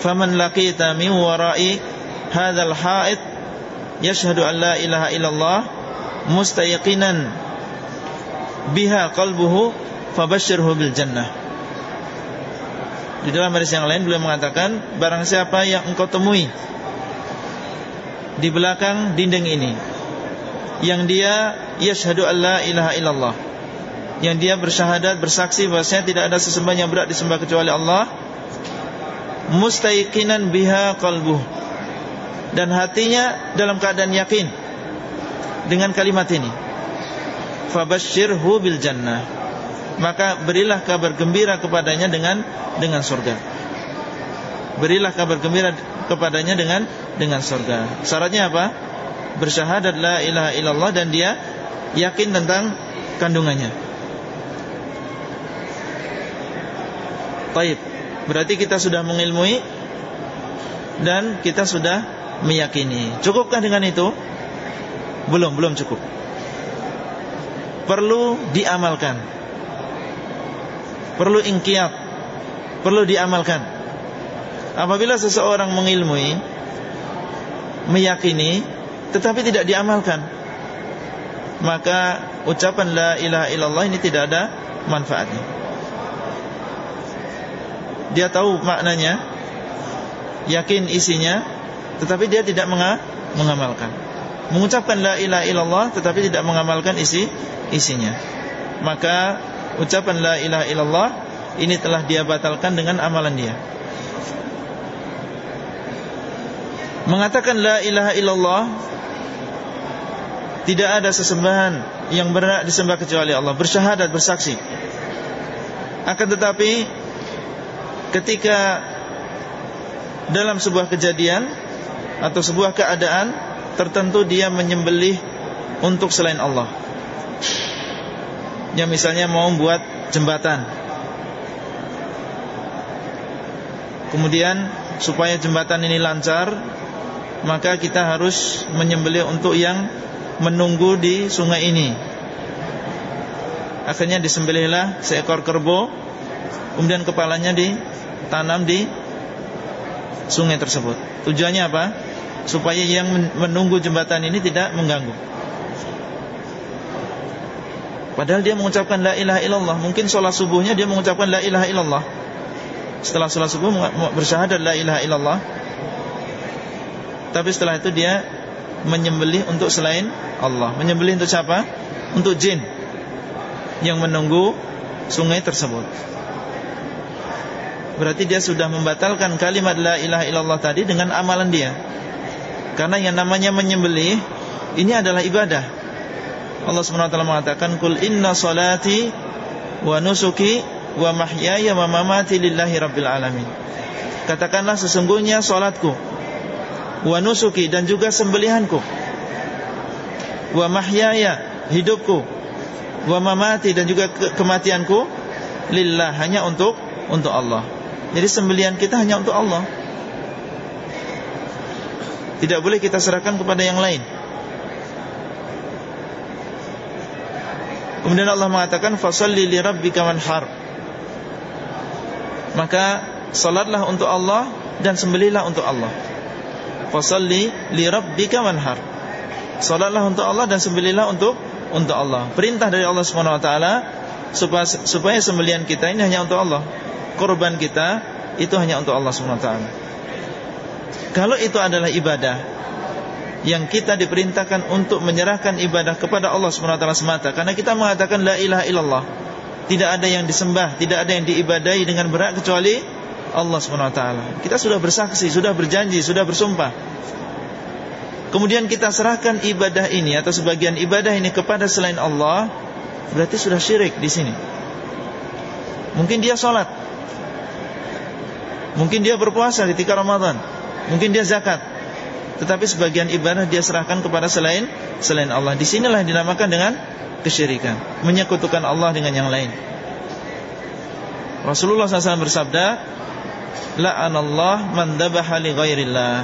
"Faman laqita min wara'i hadzal yashhadu an la ilaha illallah mustayaqinan biha qalbuhu fabashshirhu bil jannah." Di dalam hadis yang lain beliau mengatakan Barang siapa yang engkau temui Di belakang dinding ini Yang dia Yashhadu an la ilaha illallah Yang dia bersyahadat Bersaksi bahwasanya tidak ada sesembahan yang berat Disembah kecuali Allah Mustaiqinan biha qalbuh. Dan hatinya Dalam keadaan yakin Dengan kalimat ini. Fabashirhu bil jannah maka berilah kabar gembira kepadanya dengan dengan surga. Berilah kabar gembira kepadanya dengan dengan surga. Syaratnya apa? Bersyahadat la ilaha illallah dan dia yakin tentang kandungannya. Baik, berarti kita sudah mengilmui dan kita sudah meyakini. Cukupkah dengan itu? Belum, belum cukup. Perlu diamalkan perlu ingkiat, perlu diamalkan. Apabila seseorang mengilmui, meyakini, tetapi tidak diamalkan, maka ucapan la ilaha illallah ini tidak ada manfaatnya. Dia tahu maknanya, yakin isinya, tetapi dia tidak mengamalkan. Mengucapkan la ilaha illallah tetapi tidak mengamalkan isi isinya. Maka ucapan la ilaha illallah ini telah dia batalkan dengan amalan dia. Mengatakan la ilaha illallah Tidak ada sesembahan yang berhak disembah kecuali Allah. Bersyahadat, bersaksi. Akan tetapi Ketika Dalam sebuah kejadian Atau sebuah keadaan Tertentu dia menyembelih Untuk selain Allah Yang misalnya mau membuat jembatan. Kemudian supaya jembatan ini lancar Maka kita harus menyembelih untuk yang menunggu di sungai ini. Akhirnya disembelihlah seekor kerbau Kemudian kepalanya ditanam di sungai tersebut. Tujuannya apa? Supaya yang menunggu jembatan ini tidak mengganggu Padahal dia mengucapkan la ilaha illallah. Mungkin sholat subuhnya dia mengucapkan la ilaha illallah. Setelah sholat subuh bersyahadat la ilaha illallah. Tapi setelah itu dia menyembelih untuk selain Allah. Menyembelih untuk siapa? Untuk jin Yang menunggu sungai tersebut. Berarti dia sudah membatalkan kalimat la ilaha illallah tadi dengan amalan dia. Karena yang namanya menyembelih Ini adalah ibadah Allah SWT mengatakan Kul inna salati wa nusuki wa mahyaya wa mamati lillahi rabbil alamin. Katakanlah sesungguhnya salatku wa nusuki dan juga sembelihanku wa mahyaya hidupku wa mamati dan juga ke kematianku lillah hanya untuk untuk Allah. Jadi sembelihan kita hanya untuk Allah. Tidak boleh kita serahkan kepada yang lain. Kemudian Allah mengatakan fasalli li rabbika wanhar maka salatlah untuk Allah dan sembelihlah untuk Allah. Fasalli li rabbika wanhar. Salatlah untuk Allah dan sembelihlah untuk untuk Allah. Perintah dari Allah Subhanahu wa taala supaya supaya sembelihan kita ini hanya untuk Allah. Korban kita itu hanya untuk Allah Subhanahu wa taala. Kalau itu adalah ibadah yang kita diperintahkan untuk menyerahkan ibadah kepada Allah taala semata. Karena kita mengatakan la ilaha illallah. Tidak ada yang disembah, tidak ada yang diibadahi dengan berat kecuali Allah SWT Kita sudah bersaksi, sudah berjanji, sudah bersumpah. Kemudian kita serahkan ibadah ini atau sebagian ibadah ini kepada selain Allah, berarti sudah syirik di sini. Mungkin dia sholat, mungkin dia berpuasa ketika Ramadan, mungkin dia zakat, tetapi sebagian ibadah dia serahkan kepada selain selain Allah. Di sinilah dinamakan dengan kesyirikan. Menyekutukan Allah dengan yang lain. Rasulullah SAW bersabda La'anallah man dabaha li ghairillah.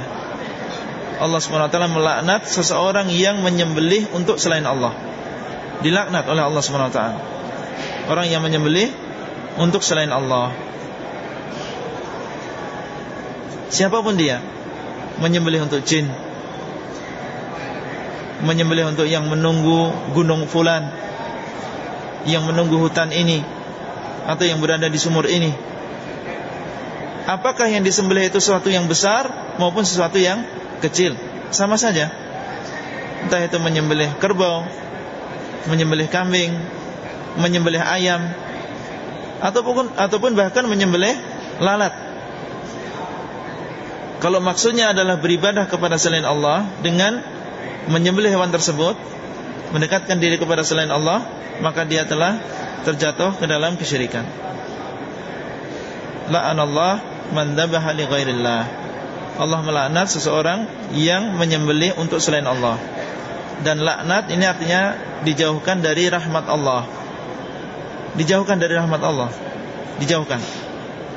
Allah SWT melaknat seseorang yang menyembelih untuk selain Allah. Dilaknat oleh Allah SWT Orang yang menyembelih untuk selain Allah. Siapa pun dia Menyembelih untuk jin. Menyembelih untuk yang menunggu gunung fulan. Yang menunggu hutan ini. Atau yang berada di sumur ini. Apakah yang disembelih itu sesuatu yang besar maupun sesuatu yang kecil? Sama saja. Entah itu menyembelih kerbau menyembelih kambing menyembelih ayam ataupun ataupun bahkan menyembelih lalat kalau maksudnya adalah beribadah kepada selain Allah dengan menyembelih hewan tersebut mendekatkan diri kepada selain Allah maka dia telah terjatuh ke dalam kesyirikan. La'anallah man dzabaha li ghairillah. Allah melaknat seseorang yang menyembelih untuk selain Allah. Dan laknat ini artinya dijauhkan dari rahmat Allah. Dijauhkan dari rahmat Allah. Dijauhkan.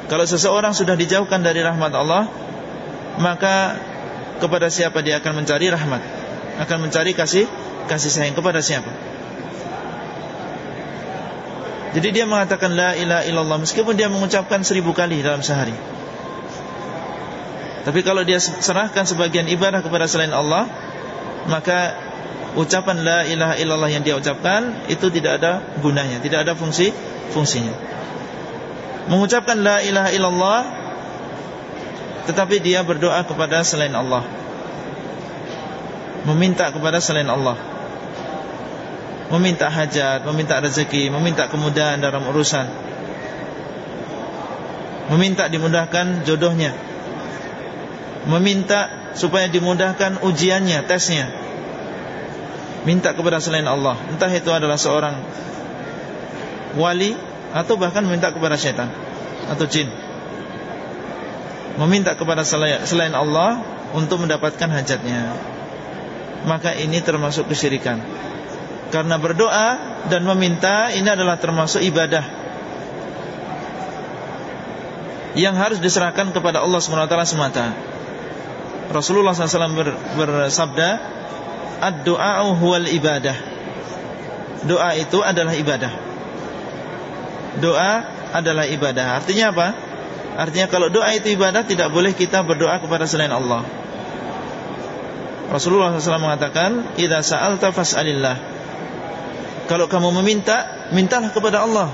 Kalau seseorang sudah dijauhkan dari rahmat Allah maka kepada siapa dia akan mencari rahmat akan mencari kasih kasih sayang kepada siapa? Jadi dia mengatakan la ilaha illallah meskipun dia mengucapkan seribu kali dalam sehari. Tapi kalau dia serahkan sebagian ibadah kepada selain Allah, maka ucapan la ilaha illallah yang dia ucapkan itu tidak ada gunanya, tidak ada fungsi fungsinya. Mengucapkan la ilaha illallah tetapi dia berdoa kepada selain Allah. Meminta kepada selain Allah. Meminta hajat, meminta rezeki, meminta kemudahan dalam urusan. Meminta dimudahkan jodohnya. Meminta supaya dimudahkan ujiannya, tesnya. Minta kepada selain Allah, entah itu adalah seorang wali atau bahkan minta kepada syaitan atau jin. Meminta kepada selain Allah untuk mendapatkan hajatnya. Maka ini termasuk kesyirikan. Karena berdoa dan meminta ini adalah termasuk ibadah yang harus diserahkan kepada Allah SWT semata. Rasulullah SAW bersabda, "Ad-du'a huwal ibadah." Doa itu adalah ibadah. Doa adalah ibadah. Artinya apa? Artinya kalau doa itu ibadah tidak boleh kita berdoa kepada selain Allah. Rasulullah SAW mengatakan, "Idza sa'alta fas'alillah." Kalau kamu meminta, mintalah kepada Allah.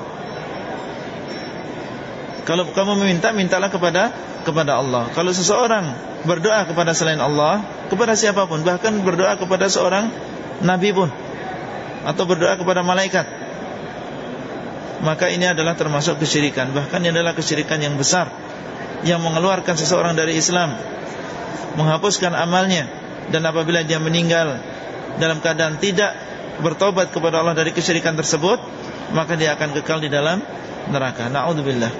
Kalau kamu meminta, mintalah kepada kepada Allah. Kalau seseorang berdoa kepada selain Allah, kepada siapa pun, bahkan berdoa kepada seorang nabi pun atau berdoa kepada malaikat, maka ini adalah termasuk kesyirikan. Bahkan ini adalah kesyirikan yang besar. Yang mengeluarkan seseorang dari Islam, menghapuskan amalnya. Dan apabila dia meninggal dalam keadaan tidak bertobat kepada Allah dari kesyirikan tersebut maka dia akan kekal di dalam neraka. Naudzubillah.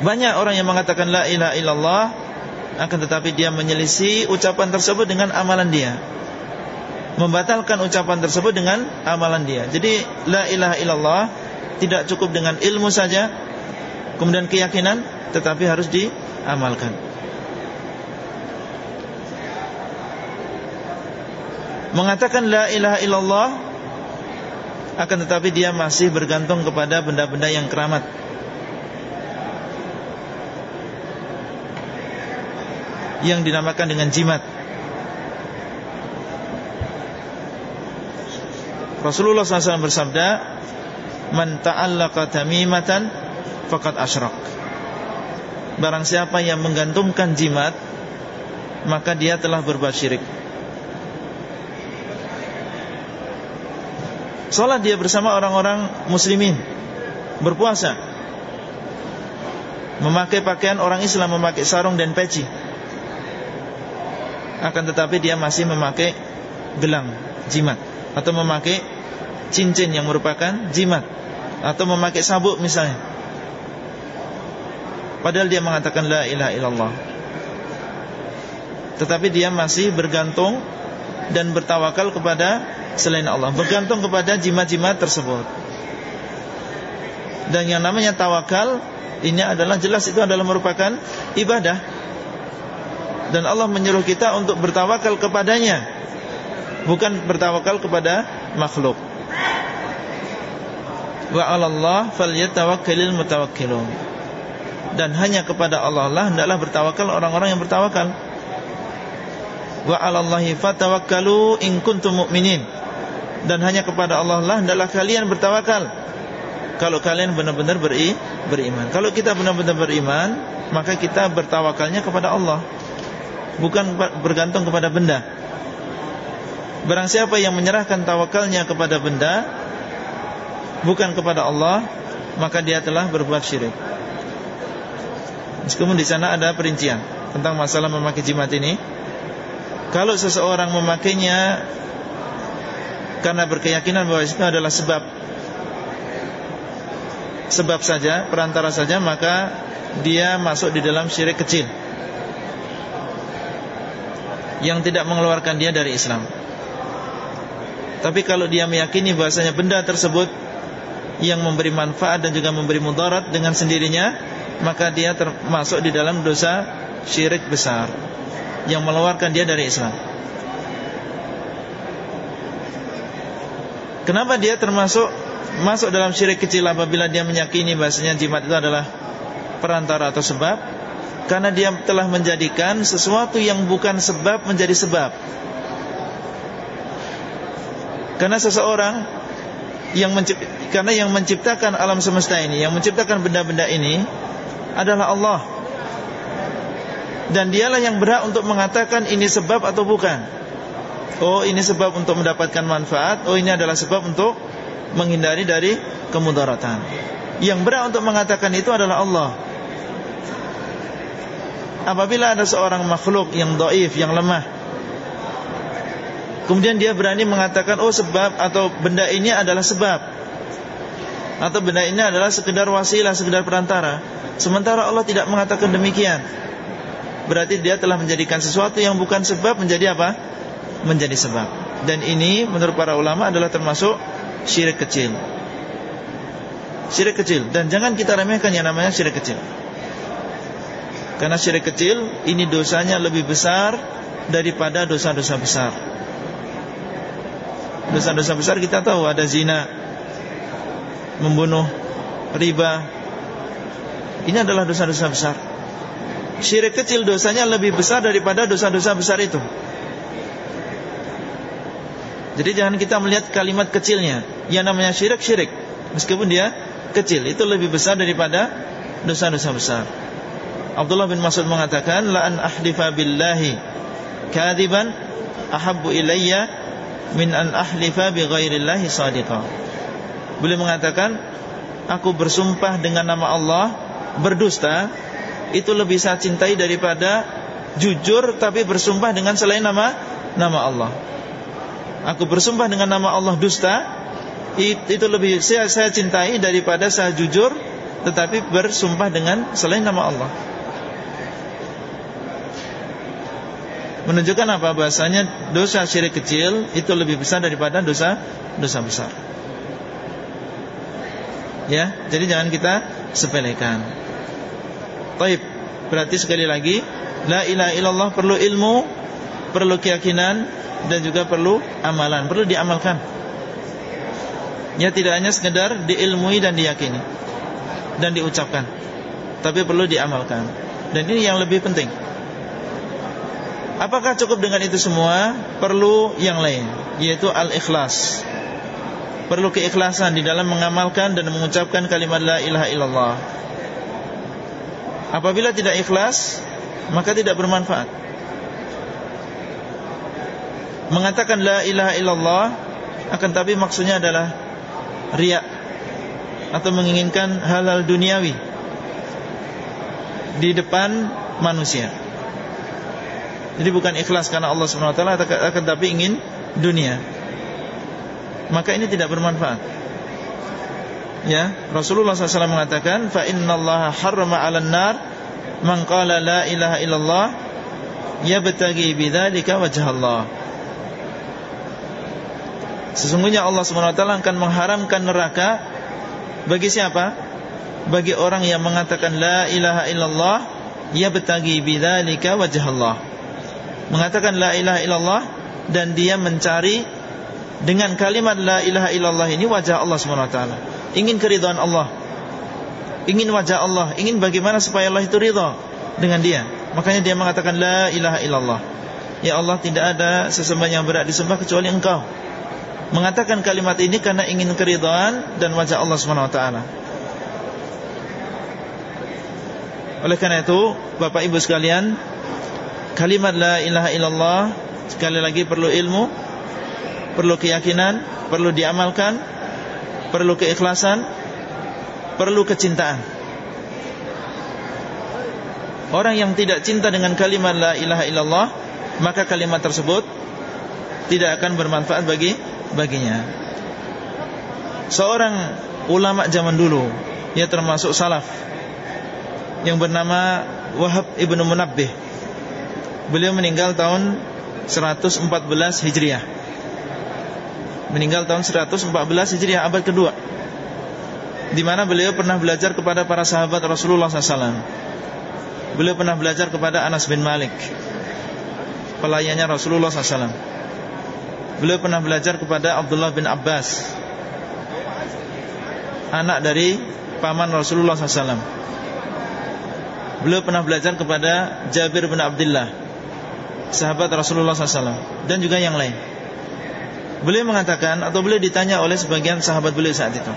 Banyak orang yang mengatakan la ilaha illallah akan tetapi dia menyelisih ucapan tersebut dengan amalan dia membatalkan ucapan tersebut dengan amalan dia. Jadi la ilaha illallah tidak cukup dengan ilmu saja kemudian keyakinan tetapi harus diamalkan. Mengatakan la ilaha illallah akan tetapi dia masih bergantung kepada benda-benda yang keramat. Yang dinamakan dengan jimat Rasulullah SAW bersabda Man ta'allaqa tamimatan Fakat asyrak. Barang siapa yang menggantungkan jimat Maka dia telah berbuat syirik. Sholat dia bersama orang-orang muslimin Berpuasa Memakai pakaian orang Islam Memakai sarung dan peci. Akan tetapi dia masih memakai Gelang, jimat Atau memakai cincin yang merupakan jimat Atau memakai sabuk misalnya. Padahal dia mengatakan La ilaha illallah. Tetapi dia masih bergantung Dan bertawakal kepada selain Allah Bergantung kepada jimat-jimat tersebut. Dan yang namanya tawakal Ini adalah jelas itu adalah merupakan ibadah. Dan Allah menyuruh kita untuk bertawakal kepadanya Bukan bertawakal kepada makhluk Wa Allah falyatawakkalil mutawakkilun. Dan hanya kepada Allah lah Hendaklah bertawakal orang-orang yang bertawakal. Wa alallahi fatawakkalu in kuntum mu'minin. Dan hanya kepada Allah lah hendaklah kalian bertawakal. Kalau kalian benar-benar beri, beriman. Kalau kita benar-benar beriman, maka kita bertawakalnya kepada Allah, bukan bergantung kepada benda. Barang siapa yang menyerahkan tawakalnya kepada benda, bukan kepada Allah, maka dia telah berbuat syirik. Meskipun di sana ada perincian tentang masalah memakai jimat ini. Kalau seseorang memakainya karena berkeyakinan bahwa itu adalah sebab sebab saja, perantara saja, maka dia masuk di dalam syirik kecil yang tidak mengeluarkan dia dari Islam. Tapi kalau dia meyakini bahasanya benda tersebut yang memberi manfaat dan juga memberi mudarat dengan sendirinya, maka dia termasuk di dalam dosa syirik besar yang mengeluarkan dia dari Islam. Kenapa dia termasuk masuk dalam syirik kecil apabila dia meyakini bahasanya jimat itu adalah perantara atau sebab? Karena dia telah menjadikan sesuatu yang bukan sebab menjadi sebab. Karena seseorang yang karena yang menciptakan alam semesta ini, yang menciptakan benda-benda ini adalah Allah. Dan dialah yang berhak untuk mengatakan ini sebab atau bukan. Oh ini sebab untuk mendapatkan manfaat Oh ini adalah sebab untuk menghindari dari kemudaratan Yang berat untuk mengatakan itu adalah Allah Apabila ada seorang makhluk yang doif, yang lemah Kemudian dia berani mengatakan oh sebab atau benda ini adalah sebab atau benda ini adalah sekedar wasilah, sekedar perantara. Sementara Allah tidak mengatakan demikian. Berarti dia telah menjadikan sesuatu yang bukan sebab menjadi apa? Menjadi sebab. Dan ini menurut para ulama adalah termasuk syirik kecil. Syirik kecil dan jangan kita remehkan yang namanya syirik kecil. Karena syirik kecil ini dosanya lebih besar daripada dosa-dosa besar. Dosa-dosa besar kita tahu ada zina, membunuh, riba. Ini adalah dosa-dosa besar. Syirik kecil dosanya lebih besar daripada dosa-dosa besar itu. Jadi jangan kita melihat kalimat kecilnya. Yang namanya syirik syirik, meskipun dia kecil, itu lebih besar daripada dosa-dosa besar. Abdullah bin Mas'ud mengatakan, "La an ahlifa billahi kadiban ahabbu ilayya min an ahlifa bi ghairillahi sadiqa." Beliau mengatakan, "Aku bersumpah dengan nama Allah berdusta itu lebih saya cintai daripada jujur tapi bersumpah dengan selain nama nama Allah." Aku bersumpah dengan nama Allah dusta itu lebih saya, saya cintai daripada saya jujur tetapi bersumpah dengan selain nama Allah. Menunjukkan apa bahasanya dosa syirik kecil itu lebih besar daripada dosa dosa besar. Ya, jadi jangan kita sepelekan. Taib. Berarti sekali lagi, la ilaha illallah perlu ilmu, perlu keyakinan dan juga perlu amalan, perlu diamalkan. Ya tidak hanya sekedar diilmui dan diyakini dan diucapkan, tapi perlu diamalkan. Dan ini yang lebih penting. Apakah cukup dengan itu semua? Perlu yang lain, yaitu al-ikhlas. Perlu keikhlasan di dalam mengamalkan dan mengucapkan kalimat la ilaha illallah. Apabila tidak ikhlas, maka tidak bermanfaat. Mengatakan la ilaha illallah akan tapi maksudnya adalah riak atau menginginkan halal duniawi di depan manusia. Jadi bukan ikhlas karena Allah SWT akan tapi ingin dunia. Maka ini tidak bermanfaat. Ya, Rasulullah SAW mengatakan, "Fa innallaha harrama 'alan nar man qala la ilaha illallah yabtaghi bidzalika wajh Allah." Sesungguhnya Allah SWT akan mengharamkan neraka bagi siapa? Bagi orang yang mengatakan la ilaha illallah yabtaghi wajh Allah mengatakan la ilaha illallah dan dia mencari dengan kalimat la ilaha illallah ini wajah Allah SWT ingin keridhaan Allah. Ingin wajah Allah. Ingin bagaimana supaya Allah itu ridha dengan dia. Makanya dia mengatakan la ilaha illallah. Ya Allah tidak ada sesembahan yang berat disembah kecuali engkau. Mengatakan kalimat ini karena ingin keridhaan dan wajah Allah SWT oleh karena itu Bapak Ibu sekalian Kalimat la ilaha illallah Sekali lagi perlu ilmu Perlu keyakinan Perlu diamalkan Perlu keikhlasan Perlu kecintaan. Orang yang tidak cinta dengan kalimat la ilaha illallah Maka kalimat tersebut Tidak akan bermanfaat bagi baginya. Seorang ulama zaman dulu Ia termasuk salaf Yang bernama Wahab ibnu Munabbih Beliau meninggal tahun 114 Hijriah. Meninggal tahun 114 Hijriah abad kedua. Di mana beliau pernah belajar kepada para sahabat Rasulullah SAW Beliau pernah belajar kepada Anas bin Malik Pelayannya Rasulullah SAW Beliau pernah belajar kepada Abdullah bin Abbas Anak dari paman Rasulullah SAW Beliau pernah belajar kepada Jabir bin Abdullah sahabat Rasulullah SAW dan juga yang lain. Beliau mengatakan atau beliau ditanya oleh sebagian sahabat beliau saat itu.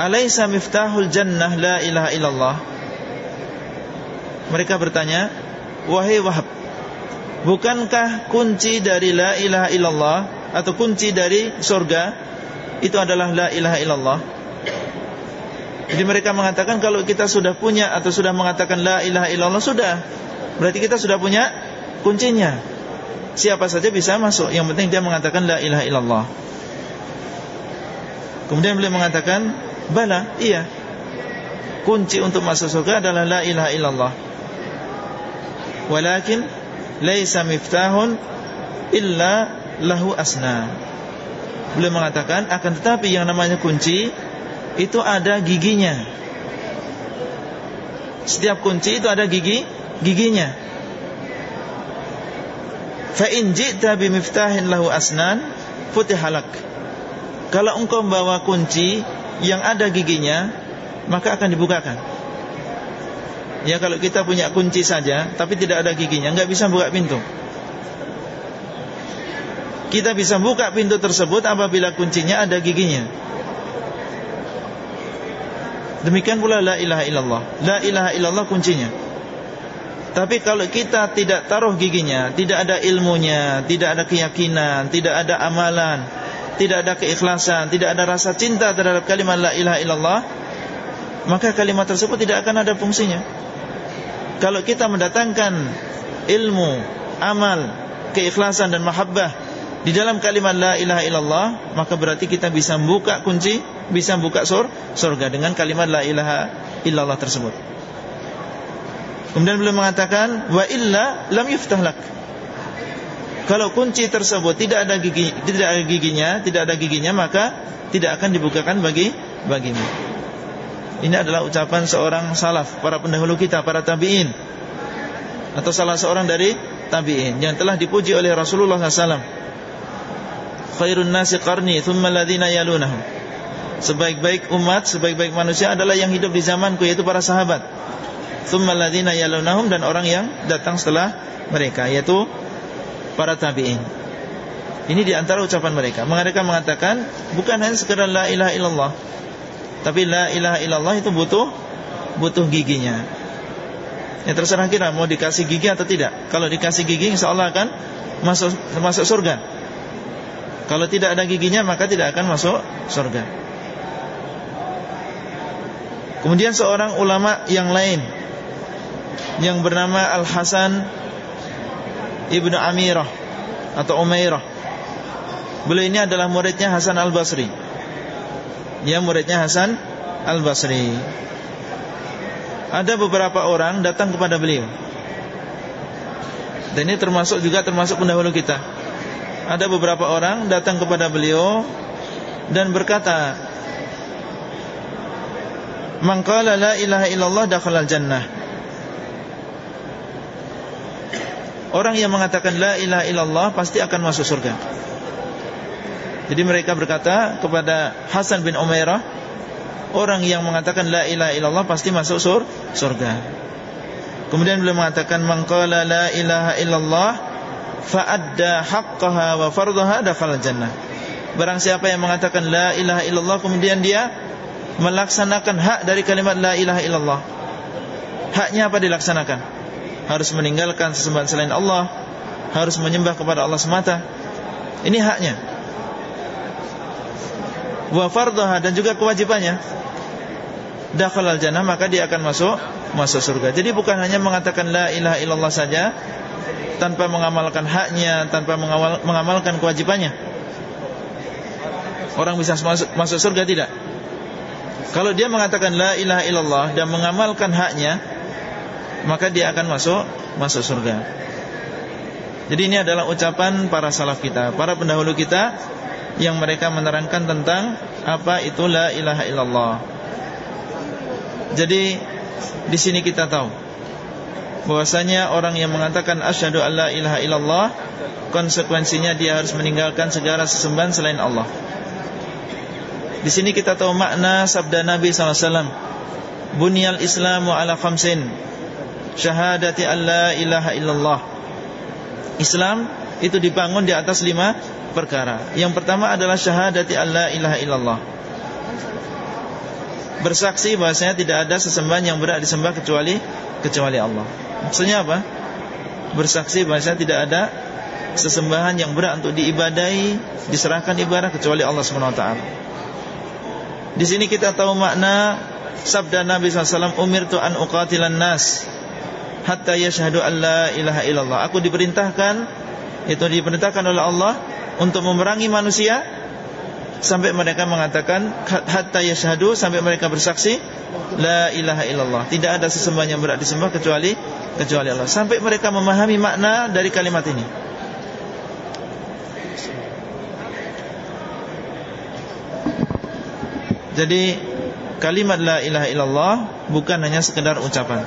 Alaysa miftahul jannah la ilaha illallah? Mereka bertanya, wahai Wahab, bukankah kunci dari la ilaha illallah atau kunci dari surga itu adalah la ilaha illallah? Jadi mereka mengatakan kalau kita sudah punya atau sudah mengatakan la ilaha illallah sudah. Berarti kita sudah punya kuncinya. Siapa saja bisa masuk, yang penting dia mengatakan la ilaha illallah. Kemudian beliau mengatakan, "Bala, iya. Kunci untuk masuk surga adalah la ilaha illallah." Walakin laisa miftahun illa lahu asna. Beliau mengatakan akan tetapi yang namanya kunci itu ada giginya. Setiap kunci itu ada gigi giginya. Fa in ji'ta bi miftahin lahu asnan futihalak. Kalau engkau membawa kunci yang ada giginya, maka akan dibukakan. Ya kalau kita punya kunci saja tapi tidak ada giginya, enggak bisa buka pintu. Kita bisa buka pintu tersebut apabila kuncinya ada giginya. Demikian pula la ilaha illallah. La ilaha illallah kuncinya. Tapi kalau kita tidak taruh giginya, tidak ada ilmunya, tidak ada keyakinan, tidak ada amalan, tidak ada keikhlasan, tidak ada rasa cinta terhadap kalimat la ilaha illallah, maka kalimat tersebut tidak akan ada fungsinya. Kalau kita mendatangkan ilmu, amal, keikhlasan dan mahabbah di dalam kalimat la ilaha illallah maka berarti kita bisa buka kunci bisa buka sur surga dengan kalimat la ilaha illallah tersebut. Kemudian beliau mengatakan wa illa lam yuftah kalau kunci tersebut tidak ada gigi tidak ada giginya tidak ada giginya maka tidak akan dibukakan bagi bagimu ini adalah ucapan seorang salaf para pendahulu kita para tabiin. Atau salah seorang dari tabiin yang telah dipuji oleh Rasulullah SAW khairun nasi qarni thumma alladhina yalunahum. Sebaik-baik umat, sebaik-baik manusia adalah yang hidup di zamanku yaitu para sahabat. Thumma alladhina yalunahum dan orang yang datang setelah mereka yaitu para tabi'in. Ini di antara ucapan mereka. Mereka mengatakan bukan hanya sekedar la ilaha illallah, tapi la ilaha illallah itu butuh butuh giginya. Ya terserah kira mau dikasih gigi atau tidak. Kalau dikasih gigi insya Allah akan masuk masuk surga. Kalau tidak ada giginya maka tidak akan masuk surga Kemudian seorang ulama yang lain Yang bernama Al-Hasan Ibnu Amirah Atau Umairah. Beliau ini adalah muridnya Hasan Al-Basri. Dia muridnya Hasan Al-Basri. Ada beberapa orang datang kepada beliau. Dan ini termasuk juga termasuk pendahulu kita. Ada beberapa orang datang kepada beliau dan berkata, "Man la ilaha illallah dakhala jannah." Orang yang mengatakan la ilaha illallah pasti akan masuk surga. Jadi mereka berkata kepada Hasan bin Umairah, orang yang mengatakan la ilaha illallah pasti masuk sur surga. Kemudian beliau mengatakan man la ilaha illallah fa'adda haqqaha wa fardaha dakhala jannah. Barang siapa yang mengatakan la ilaha illallah kemudian dia melaksanakan hak dari kalimat la ilaha illallah. Haknya apa dilaksanakan? Harus meninggalkan sesembahan selain Allah, harus menyembah kepada Allah semata. Ini haknya. Wa fardaha dan juga kewajibannya. Dakhala jannah maka dia akan masuk masuk surga. Jadi bukan hanya mengatakan la ilaha illallah saja tanpa mengamalkan haknya, tanpa mengamal, mengamalkan kewajibannya. Orang bisa masuk, masuk surga tidak? Kalau dia mengatakan la ilaha illallah dan mengamalkan haknya, maka dia akan masuk masuk surga. Jadi ini adalah ucapan para salaf kita, para pendahulu kita yang mereka menerangkan tentang apa itu la ilaha illallah. Jadi di sini kita tahu bahwasanya orang yang mengatakan asyhadu alla ilaha illallah konsekuensinya dia harus meninggalkan segala sesembahan selain Allah. Di sini kita tahu makna sabda Nabi SAW Bunyal Islamu ala khamsin. Syahadati alla ilaha illallah. Islam itu dibangun di atas lima perkara. Yang pertama adalah syahadati alla ilaha illallah. Bersaksi bahasanya tidak ada sesembahan yang berat disembah kecuali kecuali Allah. Maksudnya apa? Bersaksi bahasa tidak ada sesembahan yang berat untuk diibadai, diserahkan ibadah kecuali Allah SWT. Di sini kita tahu makna sabda Nabi SAW, "Umirtu an uqatilan nas hatta yashhadu an la ilaha illallah. Aku diperintahkan itu diperintahkan oleh Allah untuk memerangi manusia sampai mereka mengatakan hatta yashhadu sampai mereka bersaksi la ilaha illallah. Tidak ada sesembahan yang berat disembah kecuali kecuali Allah. Sampai mereka memahami makna dari kalimat ini. Jadi kalimat la ilaha illallah bukan hanya sekedar ucapan.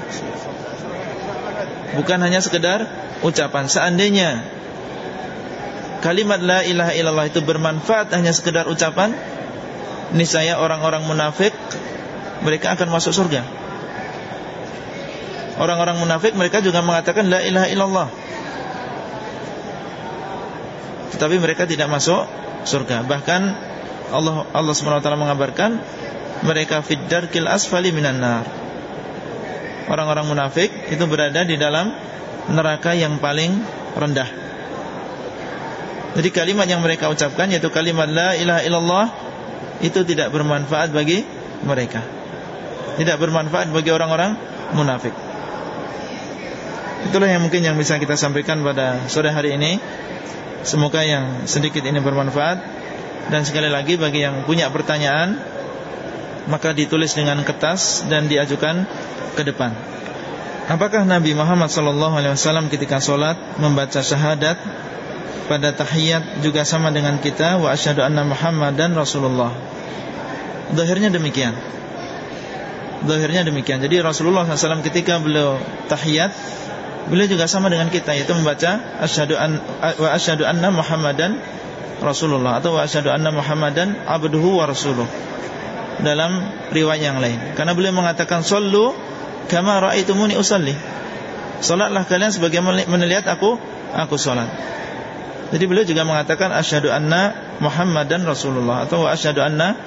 Bukan hanya sekedar ucapan. Seandainya kalimat la ilaha illallah itu bermanfaat hanya sekedar ucapan, niscaya orang-orang munafik mereka akan masuk surga. Orang-orang munafik mereka juga mengatakan la ilaha illallah. Tetapi mereka tidak masuk surga. Bahkan Allah Allah SWT mengabarkan mereka fiddar kil asfali minan nar orang-orang munafik itu berada di dalam neraka yang paling rendah. Jadi kalimat yang mereka ucapkan yaitu kalimat la ilaha illallah itu tidak bermanfaat bagi mereka. Tidak bermanfaat bagi orang-orang munafik. Itulah yang mungkin yang bisa kita sampaikan pada sore hari ini. Semoga yang sedikit ini bermanfaat dan sekali lagi bagi yang punya pertanyaan maka ditulis dengan kertas dan diajukan ke depan. Apakah Nabi Muhammad SAW ketika sholat membaca syahadat pada tahiyat juga sama dengan kita wa asyhadu anna Muhammadan Rasulullah. Zahirnya demikian. Zahirnya demikian. Jadi Rasulullah SAW ketika beliau tahiyat beliau juga sama dengan kita yaitu membaca asyhadu an wa asyhadu anna Muhammadan Rasulullah atau wa asyhadu anna Muhammadan abduhu wa rasuluh. Dalam riwayat yang lain. Karena beliau mengatakan sallu kama raaitumuni usalli. Salatlah kalian sebagaimana melihat aku aku salat. Jadi beliau juga mengatakan asyhadu anna Muhammadan Rasulullah atau asyhadu anna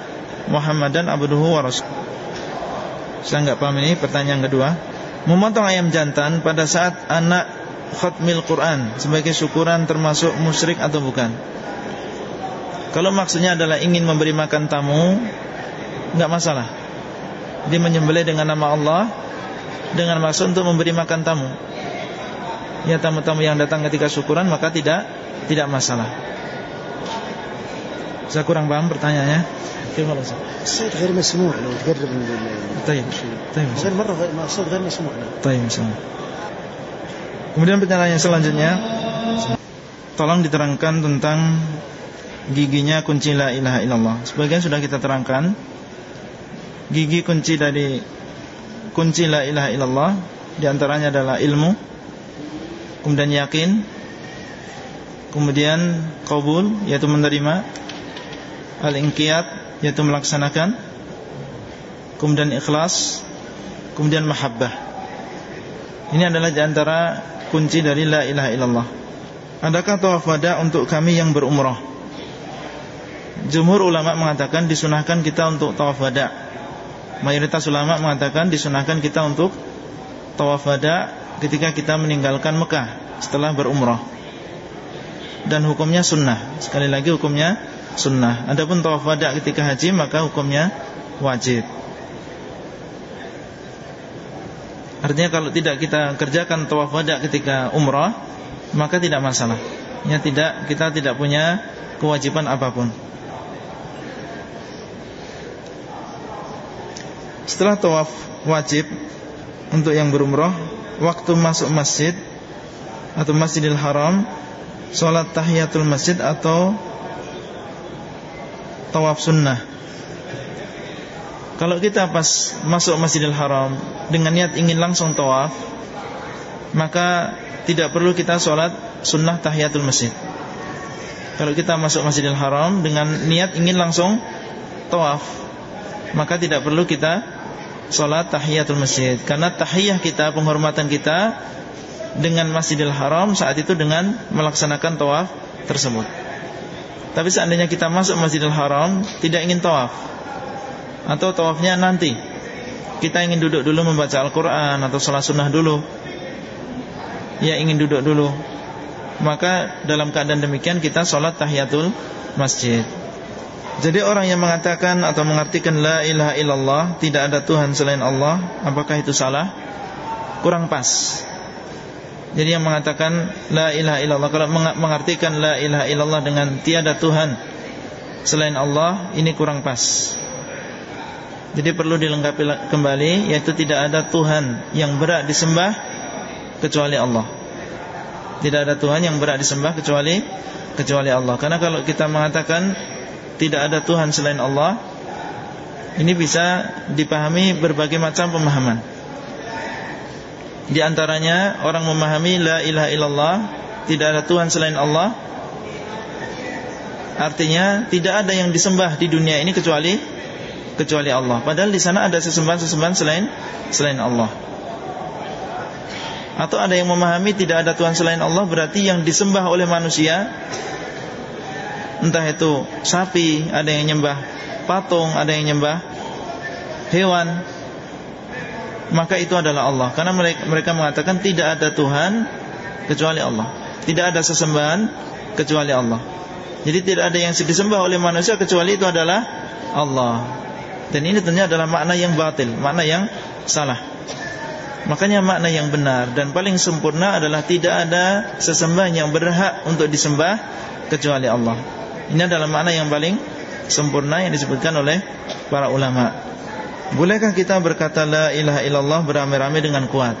Muhammadan abduhu wa rasul. Saya enggak paham ini pertanyaan kedua. Memotong ayam jantan pada saat anak khatmil Quran sebagai syukuran termasuk musyrik atau bukan? Kalau maksudnya adalah ingin memberi makan tamu, enggak masalah. Dia menyembelih dengan nama Allah dengan maksud untuk memberi makan tamu. Ya tamu-tamu yang datang ketika syukuran maka tidak tidak masalah. Saya kurang paham pertanyaannya. Terima kasih. الصوت غير مسموع لو تقرب من طيب طيب غير مرة الصوت غير مسموع طيب Kemudian pertanyaan yang selanjutnya Tolong diterangkan tentang Giginya kunci la ilaha illallah. Sebagian sudah kita terangkan. Gigi kunci dari kunci la ilaha illallah di antaranya adalah ilmu kemudian yakin kemudian qabul yaitu menerima al-inqiyad yaitu melaksanakan kemudian ikhlas kemudian mahabbah. Ini adalah di antara kunci dari la ilaha illallah. Adakah tawaf wada untuk kami yang berumrah Jumhur ulama mengatakan disunahkan kita untuk tawaf wada mayoritas ulama mengatakan disunahkan kita untuk tawaf wada ketika kita meninggalkan Mekah setelah berumrah. Dan hukumnya sunnah. Sekali lagi hukumnya sunnah. Adapun tawaf wada ketika haji maka hukumnya wajib. Artinya kalau tidak kita kerjakan tawaf wada ketika umrah maka tidak masalah. Ya tidak kita tidak punya kewajiban apa pun. Setelah tawaf wajib untuk yang berumrah, waktu masuk masjid atau Masjidil Haram, salat tahiyatul masjid atau tawaf sunnah. Kalau kita pas masuk Masjidil Haram dengan niat ingin langsung tawaf, maka tidak perlu kita sholat sunnah tahiyatul masjid. Kalau kita masuk Masjidil Haram dengan niat ingin langsung tawaf, maka tidak perlu kita Salat tahiyatul masjid. Karena tahiyah kita, penghormatan kita Dengan masjidil haram Saat itu dengan melaksanakan tawaf tersebut. Tapi seandainya kita masuk masjidil haram Tidak ingin tawaf Atau tawafnya nanti Kita ingin duduk dulu membaca Al-Quran Atau salat sunnah dulu Ya ingin duduk dulu Maka dalam keadaan demikian Kita salat tahiyatul masjid jadi orang yang mengatakan atau mengartikan la ilaha illallah tidak ada Tuhan selain Allah, apakah itu salah? Kurang pas. Jadi yang mengatakan la ilaha illallah kalau mengartikan la ilaha illallah dengan tiada Tuhan selain Allah ini kurang pas. Jadi perlu dilengkapi kembali yaitu tidak ada Tuhan yang berat disembah kecuali Allah. Tidak ada Tuhan yang berat disembah kecuali kecuali Allah. Karena kalau kita mengatakan tidak ada Tuhan selain Allah, ini bisa dipahami berbagai macam pemahaman. Di antaranya orang memahami la ilaha illallah, tidak ada Tuhan selain Allah. Artinya tidak ada yang disembah di dunia ini kecuali kecuali Allah. Padahal di sana ada sesembahan-sesembahan selain selain Allah. Atau ada yang memahami tidak ada Tuhan selain Allah berarti yang disembah oleh manusia entah itu sapi, ada yang nyembah patung, ada yang nyembah hewan, maka itu adalah Allah. Karena mereka, mengatakan tidak ada Tuhan kecuali Allah. Tidak ada sesembahan kecuali Allah. Jadi tidak ada yang disembah oleh manusia kecuali itu adalah Allah. Dan ini tentunya adalah makna yang batil, makna yang salah. Makanya makna yang benar dan paling sempurna adalah tidak ada sesembahan yang berhak untuk disembah kecuali Allah. Ini adalah makna yang paling sempurna yang disebutkan oleh para ulama. Bolehkah kita berkata la ilaha illallah beramai-ramai dengan kuat?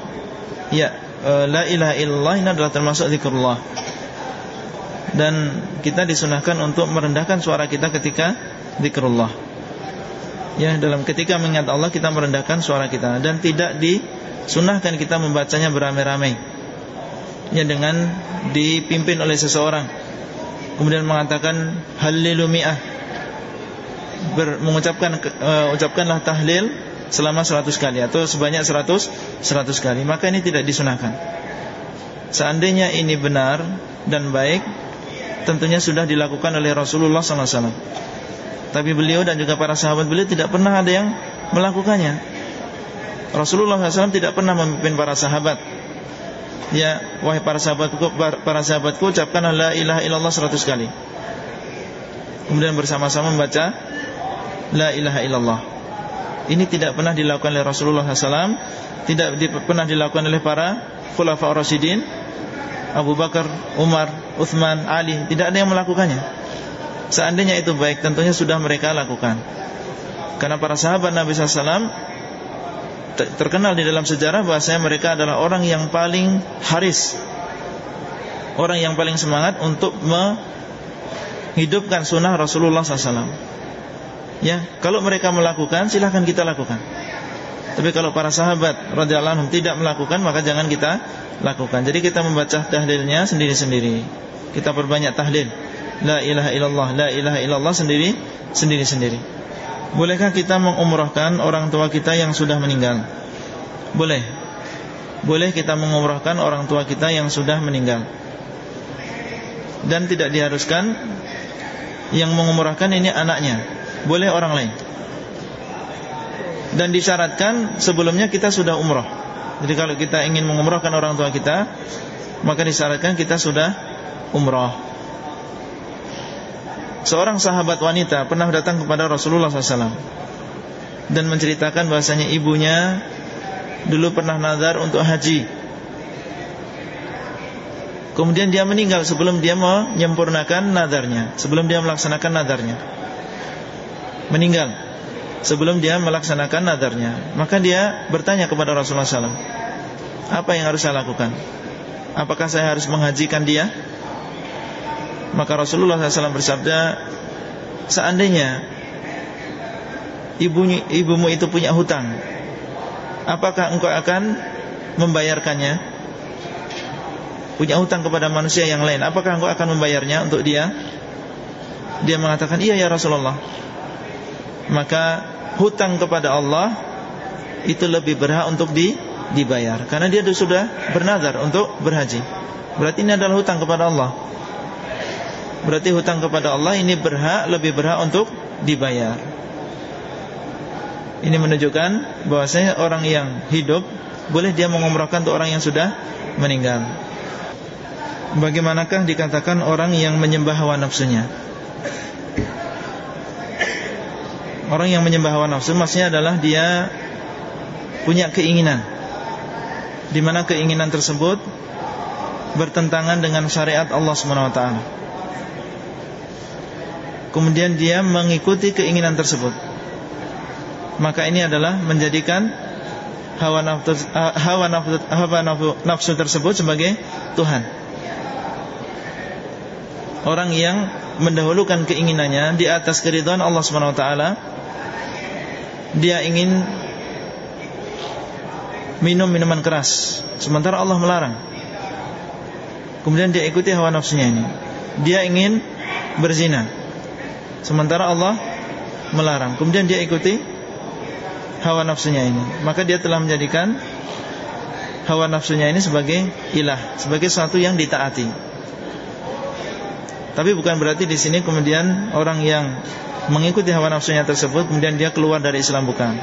Ya, e, la ilaha illallah ini adalah termasuk zikrullah. Dan kita disunahkan untuk merendahkan suara kita ketika zikrullah. Ya, dalam ketika mengingat Allah kita merendahkan suara kita dan tidak disunahkan kita membacanya beramai-ramai. Ya dengan dipimpin oleh seseorang kemudian mengatakan halilu mi'ah. Ber, mengucapkan uh, ucapkanlah tahlil selama 100 kali atau sebanyak 100 100 kali. Maka ini tidak disunahkan. Seandainya ini benar dan baik tentunya sudah dilakukan oleh Rasulullah SAW tapi beliau dan juga para sahabat beliau tidak pernah ada yang melakukannya. Rasulullah SAW tidak pernah memimpin para sahabat Ya wahai para sahabatku Para sahabatku ucapkanlah la ilaha illallah seratus kali. Kemudian bersama-sama membaca La ilaha illallah. Ini tidak pernah dilakukan oleh Rasulullah SAW Tidak di, pernah dilakukan oleh para Khulafa Rasidin Abu Bakar, Umar, Uthman, Ali Tidak ada yang melakukannya. Seandainya itu baik tentunya sudah mereka lakukan. Karena para sahabat Nabi SAW terkenal di dalam sejarah bahasanya mereka adalah orang yang paling haris. Orang yang paling semangat untuk menghidupkan sunnah Rasulullah SAW Ya, kalau mereka melakukan silahkan kita lakukan. Tapi kalau para sahabat radhiyallahu anhum tidak melakukan maka jangan kita lakukan. Jadi kita membaca tahlilnya sendiri-sendiri. Kita perbanyak tahlil. La ilaha illallah, la ilaha illallah sendiri Sendiri-sendiri Bolehkah kita mengumrahkan orang tua kita yang sudah meninggal? Boleh. Boleh kita mengumrahkan orang tua kita yang sudah meninggal. Dan tidak diharuskan Yang mengumrahkan ini anaknya. Boleh orang lain. Dan disyaratkan sebelumnya kita sudah umrah Jadi kalau kita ingin mengumrahkan orang tua kita Maka disyaratkan kita sudah umrah Seorang sahabat wanita pernah datang kepada Rasulullah SAW Dan menceritakan bahasanya ibunya Dulu pernah nazar untuk haji. Kemudian dia meninggal sebelum dia menyempurnakan nadarnya Sebelum dia melaksanakan nadarnya Meninggal Sebelum dia melaksanakan nadarnya Maka dia bertanya kepada Rasulullah SAW Apa yang harus saya lakukan? Apakah saya harus menghajikan dia maka Rasulullah SAW bersabda Seandainya ibunya, Ibumu itu punya hutang Apakah engkau akan Membayarkannya? Punya hutang kepada manusia yang lain Apakah engkau akan membayarnya untuk dia? Dia mengatakan Iya ya Rasulullah. Maka hutang kepada Allah Itu lebih berhak untuk di, dibayar. Karena dia sudah bernazar untuk berhaji. Berarti ini adalah hutang kepada Allah Berarti hutang kepada Allah ini berhak Lebih berhak untuk dibayar. Ini menunjukkan bahwasanya orang yang hidup Boleh dia mengumrahkan untuk orang yang sudah meninggal. Bagaimanakah dikatakan orang yang menyembah hawa nafsunya? Orang yang menyembah hawa nafsu Maksudnya adalah dia Punya keinginan. Di mana keinginan tersebut bertentangan dengan syariat Allah Subhanahu wa taala. Kemudian dia mengikuti keinginan tersebut. Maka ini adalah menjadikan hawa nafsu hawa nafsu, hawa nafsu, tersebut sebagai Tuhan. Orang yang mendahulukan keinginannya di atas keridhaan Allah taala dia ingin minum minuman keras sementara Allah melarang. Kemudian dia ikuti hawa nafsunya ini. Dia ingin berzina sementara Allah melarang. Kemudian dia ikuti hawa nafsunya ini. Maka dia telah menjadikan hawa nafsunya ini sebagai ilah, sebagai sesuatu yang ditaati. Tapi bukan berarti di sini kemudian orang yang mengikuti hawa nafsunya tersebut kemudian dia keluar dari Islam bukan.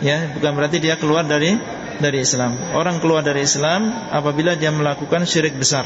Ya, bukan berarti dia keluar dari dari Islam. Orang keluar dari Islam apabila dia melakukan syirik besar.